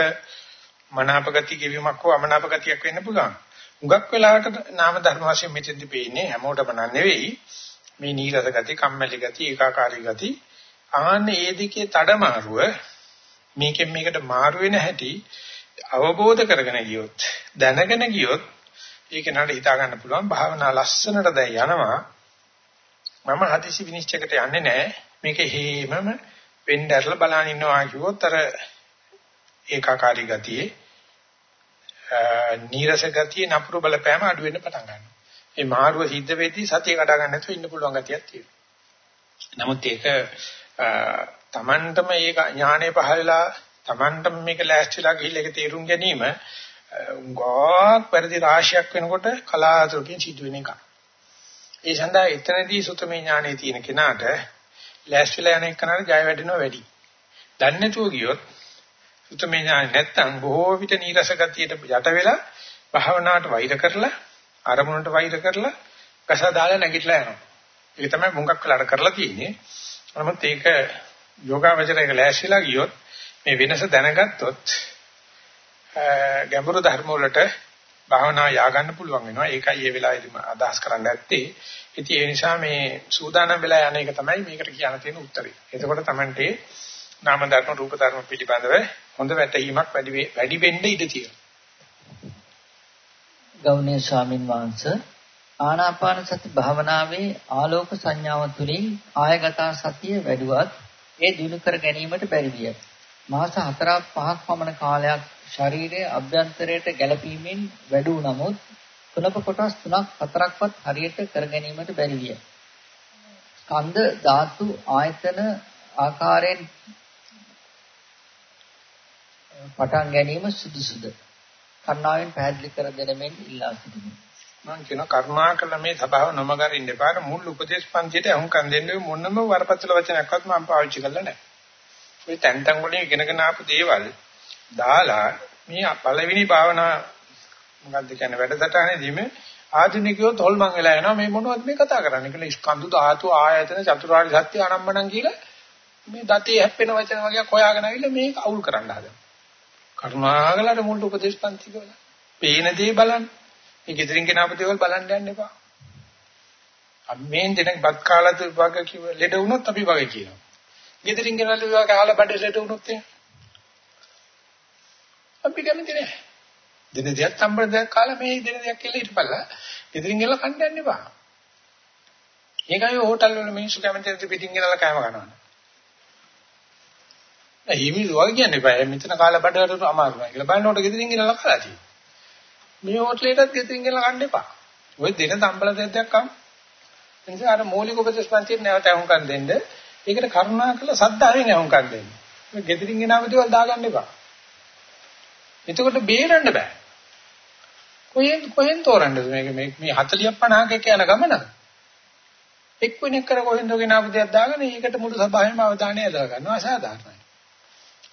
මනාප ගති ගෙවීමක් හෝ අමනාප ගතියක් වෙන්න පුළුවන්. හුඟක් වෙලාවට නාම ධර්ම වශයෙන් මෙතෙන්දි පේන්නේ හැමෝටම නන් නෙවෙයි. මේ නීරස ගති කම්මැලි ගති ඒකාකාරී ගති ආන්නේ ඒ දෙකේ තඩමාරුව මේකෙන් මේකට මාරු වෙන හැටි අවබෝධ කරගෙන ගියොත් දැනගෙන ගියොත් ඒක නඩ හිතා ගන්න පුළුවන් භාවනා ලස්සනට දැන් යනවා මම හදිසි විනිශ්චයකට යන්නේ නැහැ මේක හේමම වෙන්න ඇරලා බලන් ඉන්නවා කිව්වොත් අර ඒකාකාරී ගතියේ නීරස ගතිය නපුරු බලපෑම අඩු වෙන්න පටන් ගන්නවා. මේ මාරුව සිද්ධ වෙද්දී සතිය කඩා ගන්න නැතුව ඉන්න පුළුවන් ගතියක් තියෙනවා. නමුත් ඒක තමන්ටම ඒක ඥානෙ පහළලා තමන්ටම මේක ලෑස්තිලා ගිහිල්ලා ඒක තේරුම් ගැනීම උගාක් පරිදි රාශියක් වෙනකොට කලාතුරකින් සිදු වෙන එක. ඒ සඳහා එතනදී සුතමේ ඥානෙ තියෙන කෙනාට ලෑස්තිලා යන එකනට ජය වැඩෙනවා වැඩි. දන්නේ නැතුව ගියොත් සුතමේ ඥානෙ නැත්තම් බොහෝ විට නීරස ගතියට යට වෙලා භාවනාවට වෛර කරලා අරමුණට වෛර කරලා කස දාලා නැගිටලා යනවා. ඒක තමයි මුංගක් වෙලාට කරලා තියෙන්නේ. නමුත් ඒක යෝගාවචරයක ලෑස්තිලා ගියොත් මේ වෙනස දැනගත්තොත් ගැඹුරු ධර්ම වලට භාවනා යා ගන්න පුළුවන් වෙනවා. ඒකයි මේ වෙලාවේදී අදහස් කරන්න ඇත්තේ. ඉතින් ඒ නිසා මේ සූදානම් වෙලා යන එක තමයි මේකට කියන්න තියෙන උත්තරේ. එතකොට Tamante නාම ධර්ම රූප ධර්ම පිළිබඳව හොඳ වැටහීමක් වැඩි වැඩි වෙන්න ඉඩ තියෙනවා.
ගෞණීය ස්වාමින් වහන්සේ ආනාපාන සති භාවනාවේ ආලෝක සංඥාව තුළින් ආයගත සතිය වැඩුවත් ඒ දිනු කර ගැනීමට බැරි විය. මාස 4ක් 5ක් පමණ කාලයක් ශරීරයේ අභ්‍යන්තරයට ගැළපීමෙන් වැඩි නමුත් තුනක කොටස් තුනක් හතරක්වත් හරියට කර ගැනීමට බැරි විය. ස්කන්ධ ධාතු ආයතන ආකාරයෙන් පටන් ගැනීම සුදුසුද? කර්ණාවෙන් පැහැදිලි කර දෙන මෙන් ඉල්ලා සිටිමි.
මම කියන කර්මාකල මේ සභාව නොමගරින්න එපා. මුල් උපදේශ පන්තියට අහුම්කම් දෙන්නේ මොනම වරපතල වචනයක්වත් මම පාවිච්චි කරලා නැහැ. මේ තැන් තැන් වලින් ඉගෙනගෙන ආපු දේවල් දාලා මේ පළවෙනි භාවනා මොකද්ද කියන්නේ වැඩසටහනේදීම ආධුනිකයෝ තොල්මන් වෙලා යනවා මේ මොනවද මේ කතා කරන්නේ කියලා ස්කන්ධ ධාතු ආයතන චතුරාර්ය සත්‍ය අනම්මනම් කියලා මේ දතේ හැප්පෙන වචන වගේ හොයාගෙන ආවිල්ලා මේක අවුල් කරන්න හදනවා. කරුණාකරලා මුල් උපදේශ පන්ති වල පේන දේ බලන්න. මේ ගෙදරින් ගෙනාපු දේවල් බලන්න යන්න එපා. අපි මේ දෙනෙක් බත් කාලා වගේ කිව්ව ලෙඩ වුණොත් අපි වගේ කියනවා. ගෙදරින් ගෙනල්ලා විවා කාලා බඩ ලෙඩ වුණොත් එහෙම. අපි කැමති නෑ. දින දෙයක් සම්බර දෙයක් කාලා මේ දින දෙයක් කියලා හිටපල්ලා. ගෙදරින් ගෙනල්ලා කන්න යන්න එපා. ඒකයි හෝටල් වල මිනිස්සු කැමති නැති පිටින් ගෙනල්ලා කෑම කනවා. නෑ හිමි වගේ කියන්නේ බෑ. මෙතන කාලා බඩට අමාරු නෑ කියලා බලනකොට ගෙදරින් ගෙනල්ලා කාලා තියෙනවා. මේ හෝටලෙටත් ගෙදරින් ගෙනල්ලා කන්න එපා. ඔය දින සම්බල දෙයක් කම්. ඒ නිසා අර මූලික උපදේශ පන්තියේ නැවත අහුම්කම් දෙන්න. ඒකට කරුණා කළ සද්ධායෙන් අහුම්කම් දෙන්න. මේ ගෙදරින් ගෙනාව දේවල් දාගන්න එපා. එතකොට බේරන්න බෑ. කොහෙන් කොහෙන් තෝරන්නද මේක මේ මේ 40 50ක යන ගමන? එක්වෙනෙක් කර කොහෙන්ද ගෙනාවු දෙයක් දාගෙන ඒකට මුළු සභාවෙම අවධානය යොදා ගන්නවා අසාධාරණයි.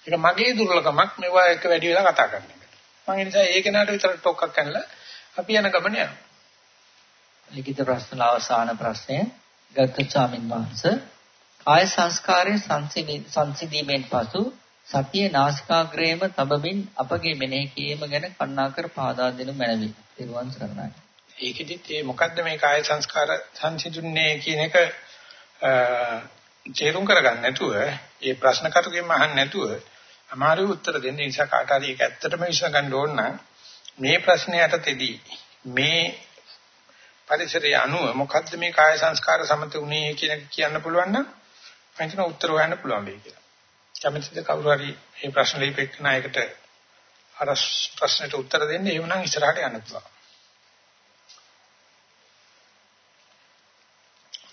ඒක මගේ දුර්ලභමක් මේවා එක වැඩි වෙලා කතා කරන එක. මම ඒ නිසා ඒක නට විතර ටොක්ක්ක් කරලා අපි යන ගමන යනවා.
ලිඛිත ප්‍රශ්න අවසාන ප්‍රශ්නය ගත ස්වාමින් වහන්සේ කාය සංස්කාරයේ සංසිඳීමෙන් පසු සතිය නාසිකාග්‍රේම තබමින් අපගේ මෙනෙහි කිරීම ගැන කරුණාකර පාදා දෙනු මැනවි. ත්වන් සරණයි.
ඒකෙදිත් මේ මොකද්ද මේ කාය සංස්කාර සංසිඳුන්නේ කියන එක තේරුම් කරගන්න නැතුව ඒ ප්‍රශ්න කරුගෙම අහන්න නැතුව අමාරු උත්තර දෙන්න නිසා කාට හරි ඒක ඇත්තටම විශ්ව ගන්න ඕන නම් මේ ප්‍රශ්නේ යටතේදී මේ පරිසරය අනුව මොකද්ද මේ කාය සංස්කාර සමත උනේ කියන කියන්න පුළුවන් නම් මම හිතන උත්තර හොයන්න පුළුවන් වෙයි කියලා. කැමතිද කවුරු හරි මේ ප්‍රශ්න ලියපෙන්න එකට අර ප්‍රශ්නෙට උත්තර දෙන්න එහෙම නම් ඉස්සරහට යන්න පුළුවන්.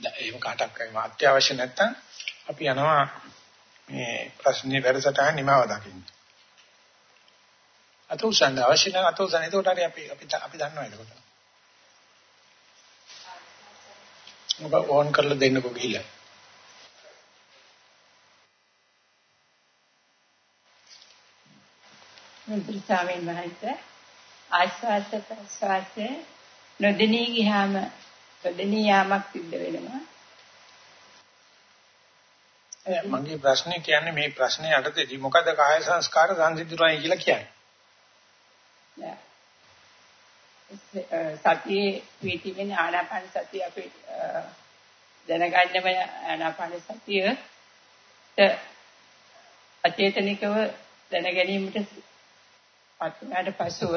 දැන් එහෙම කාටක් කරේ අත්‍යවශ්‍ය නැත්තම් අපි යනවා මේ ප්‍රශ්නේ වැඩසටහන නිමාව දකින්න. අත උසන්න අවශ්‍ය නම් අත උසන්න එතකොට හරි අපි අපි අපි දන්නවා එතකොට. ඔබ ඕන් කරලා දෙන්නකෝ ගිහිල්ලා.
මුද්‍ර ස්වාමීන් වහන්සේ ආශ්වාස ප්‍රශ්වාසයේ නොදෙනී ගියාම නොදෙනී යාමක් සිද්ධ වෙනවා.
මගේ ප්‍රශ්නේ කියන්නේ මේ ප්‍රශ්නේ යටතේදී මොකද කාය සංස්කාර සංසිඳුනායි කියලා කියන්නේ.
සතියේ පිටින් ආනාපාන සතිය අපි දැනගන්නම ආනාපාන සතිය අචේතනිකව දැන ගැනීමට පත් වුණාට පසුව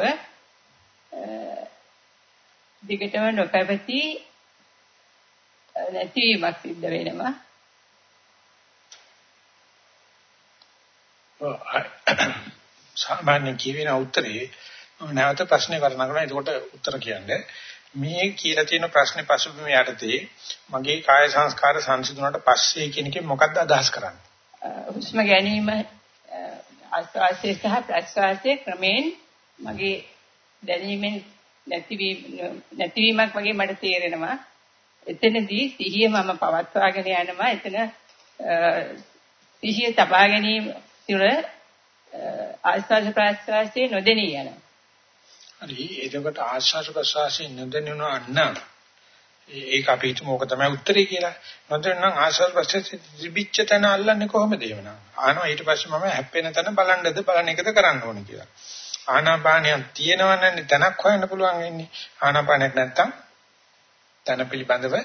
දිගටම නොපැවති නැතිවීමක් සිද්ධ වෙනවා.
සාමාන්‍ය කියවෙන උත්තරේ නැවත ප්‍රශ්නේ කරනවා. එතකොට උත්තර කියන්නේ මේ කියලා තියෙන ප්‍රශ්නේ පසුබිම යටතේ මගේ කාය සංස්කාර සංසිඳුණාට පස්සේ කියන එකේ මොකක්ද අදහස් කරන්නේ?
හුස්ම ගැනීම ආස්වාසය සහ ප්‍රස්වාසය ක්‍රමෙන් මගේ දැනීමෙන් නැතිවීම නැතිවීමක් වගේ මට තේරෙනවා. එතනදී සිහිය මම පවත්වාගෙන යනවා. එතන සිහිය තබා ගැනීම තුළ ආස්වාද ප්‍රස්වාසයේ නොදෙනී යනවා.
හරි එතකොට ආස්වාද ප්‍රස්වාසයේ නොදෙනුනා නම් ඒක අපි හිතමු ඕක තමයි උත්තරේ කියලා. නොදෙන්න නම් ආස්වාද ප්‍රස්වාසයේ දිබිච්ච තැන අල්ලන්නේ කොහොමද එවනම්? ආනවා ඊට පස්සේ මම හැප්පෙන තැන බලන්නද බලන එකද කරන්න ඕනේ කියලා. ආනාපානියක් තියෙනවනම් තැනක් හොයන්න පුළුවන් වෙන්නේ. ආනාපානයක් නැත්තම් තන පිළිබඳව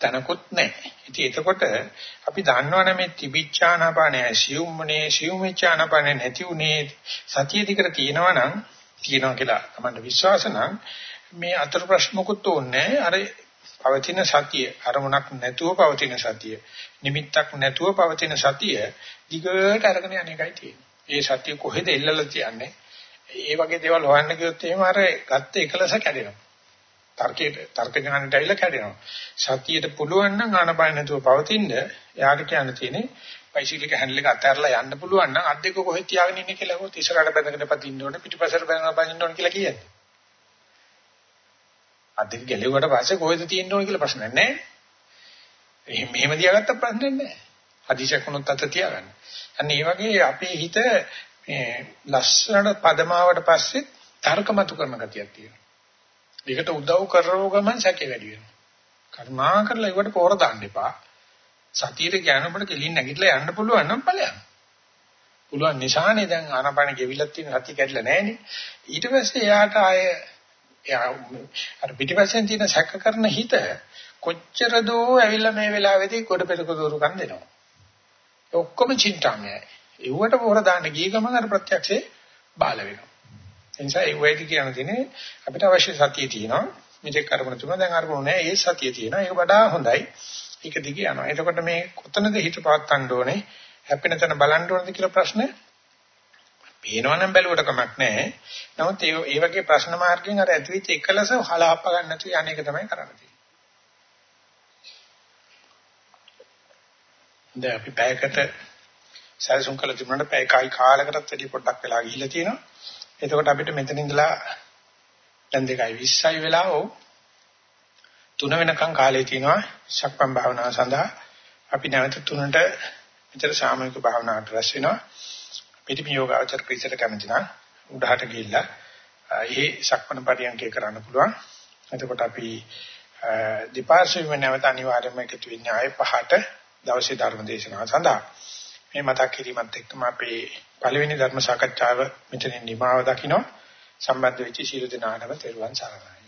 තනකුත් නැහැ. ඉතින් එතකොට අපි දන්නවනේ මේ තිබිච්චානාපානය සියුම්මනේ සියුම්චානාපානය නැති උනේ සතිය දිකට තියෙනවනම් තියෙනවා කියලා තමයි විශ්වාස නම් මේ අතර ප්‍රශ්නකුත් ඕනේ අර පවතින සතිය අරමුණක් නැතුව පවතින සතිය නිමිත්තක් නැතුව පවතින සතිය දිගට අරගෙන යන එකයි තියෙන්නේ. ඒ සතිය කොහෙද එල්ලලා තියන්නේ? ඒ වගේ දේවල් හොයන්න ගියොත් එහෙම අර ගත්ත එකලස කැඩෙනවා. තර්කයේ තර්ක ඥානයට ඇවිල්ලා කැඩෙනවා. සතියට පුළුවන් නම් ආනපාන නැතුව පවතින්න එයාට කියන්න තියෙන්නේ බයිසිකල් එක හැන්ඩල් එක අතහැරලා යන්න පුළුවන් නම් අත් දෙක කොහෙද තියාගෙන ඉන්නේ කියලා කොහොත් ඉස්සරහට බැඳගෙන පදින්න ඕනේ පිටිපස්සට බැඳගෙන පදින්න ඕනේ කියලා කියන්නේ. අත් දෙක ගැලෙව්වට පස්සේ කොහෙද තියෙන්න ඕනේ කියලා ප්‍රශ්නයක් නැහැ. එහෙම මෙහෙම තියාගත්ත ප්‍රශ්නයක් නැහැ. හදිසියක් වුණොත් අත තියාගන්න. අන්න ඒ වගේ අපේ හිත මේ ලස්සනට පදමාවට පස්සේ තර්කමතු කරන ගතියක් තියෙනවා. ඒකට උදව් කරව ගමන් සැකේ වැඩි වෙනවා. කරුණා කරලා ඒවට පොර දාන්න එපා. සතියේ ඥාන අපිට කෙලින් නැගිටලා යන්න පුළුවන් නම් ඵලයන්. පුළුවන් නිසානේ දැන් ආනපාන ගෙවිලක් තියෙන සතිය කැඩලා නැහනේ. ඊට පස්සේ එයාට ආය එයා අර පිටිපස්සෙන් තියෙන සැක කරන හිත කොච්චර දෝ ඇවිල්ලා මේ වෙලාවේදී කොට පෙරක දෝරුකම් දෙනවා. ඔක්කොම චින්තාමයයි. ඒවට පොර දාන්න ගිය ගමන් අර ප්‍රත්‍යක්ෂේ බාල වෙනවා. ඒ නිසා ඒ වෙයිද කියන දිනේ අපිට අවශ්‍ය සතිය තියෙනවා. මේක කරමුණ තුන දැන් අරමුණ නැහැ. ඒ සතිය තියෙනවා. ඒක වඩා හොඳයි. ඒක දිගේ යනවා. එතකොට මේ කොතනද හිත පවත්තන්න ඕනේ? හැපෙන තැන බලන්න ඕනද කියලා ප්‍රශ්න පේනවනම් බැලුවට කමක් නැහැ. නමුත් ඒ ඒ වගේ ප්‍රශ්න මාර්ගයෙන් අර ඇතිවෙච්ච එකලස හලහප්ප ගන්න නැතුව යන්නේක තමයි කරන්න තියෙන්නේ. දැන් අපි පැයකට සැලසුම් කළ තිබුණාට පැය කයි කාලයකටත් වැඩි පොඩ්ඩක් වෙලා ගිහිල්ලා තියෙනවා. එතකොට අපිට මෙතන ඉඳලා දැන් 2:20යි වෙලා ඕ තුන වෙනකන් කාලය තියෙනවා ශක්පම් භාවනාව සඳහා. අපි නැවත තුනට විතර සාමූහික භාවනාවට රැස් වෙනවා. පිටිපි යෝගාචර පිළිසෙට කැමති නම් උඩහට ගිහිල්ලා ඒ ශක්පන පරියන්කේ කරන්න පුළුවන්. එතකොට අපි දෙපාර්ශ්වෙම නැවත අනිවාර්යයෙන්ම එකතු වෙන්නේ ආයේ පහට දවසේ ධර්ම දේශනාව සඳහා. මේ මතක් කිරීමත් එක්කම අපේ පළවෙනි ධර්ම සාකච්ඡාව මෙතනින් නිමාව දකින්න සම්බන්ධ වෙච්ච ශීල දිනානම තෙරුවන් සරණයි.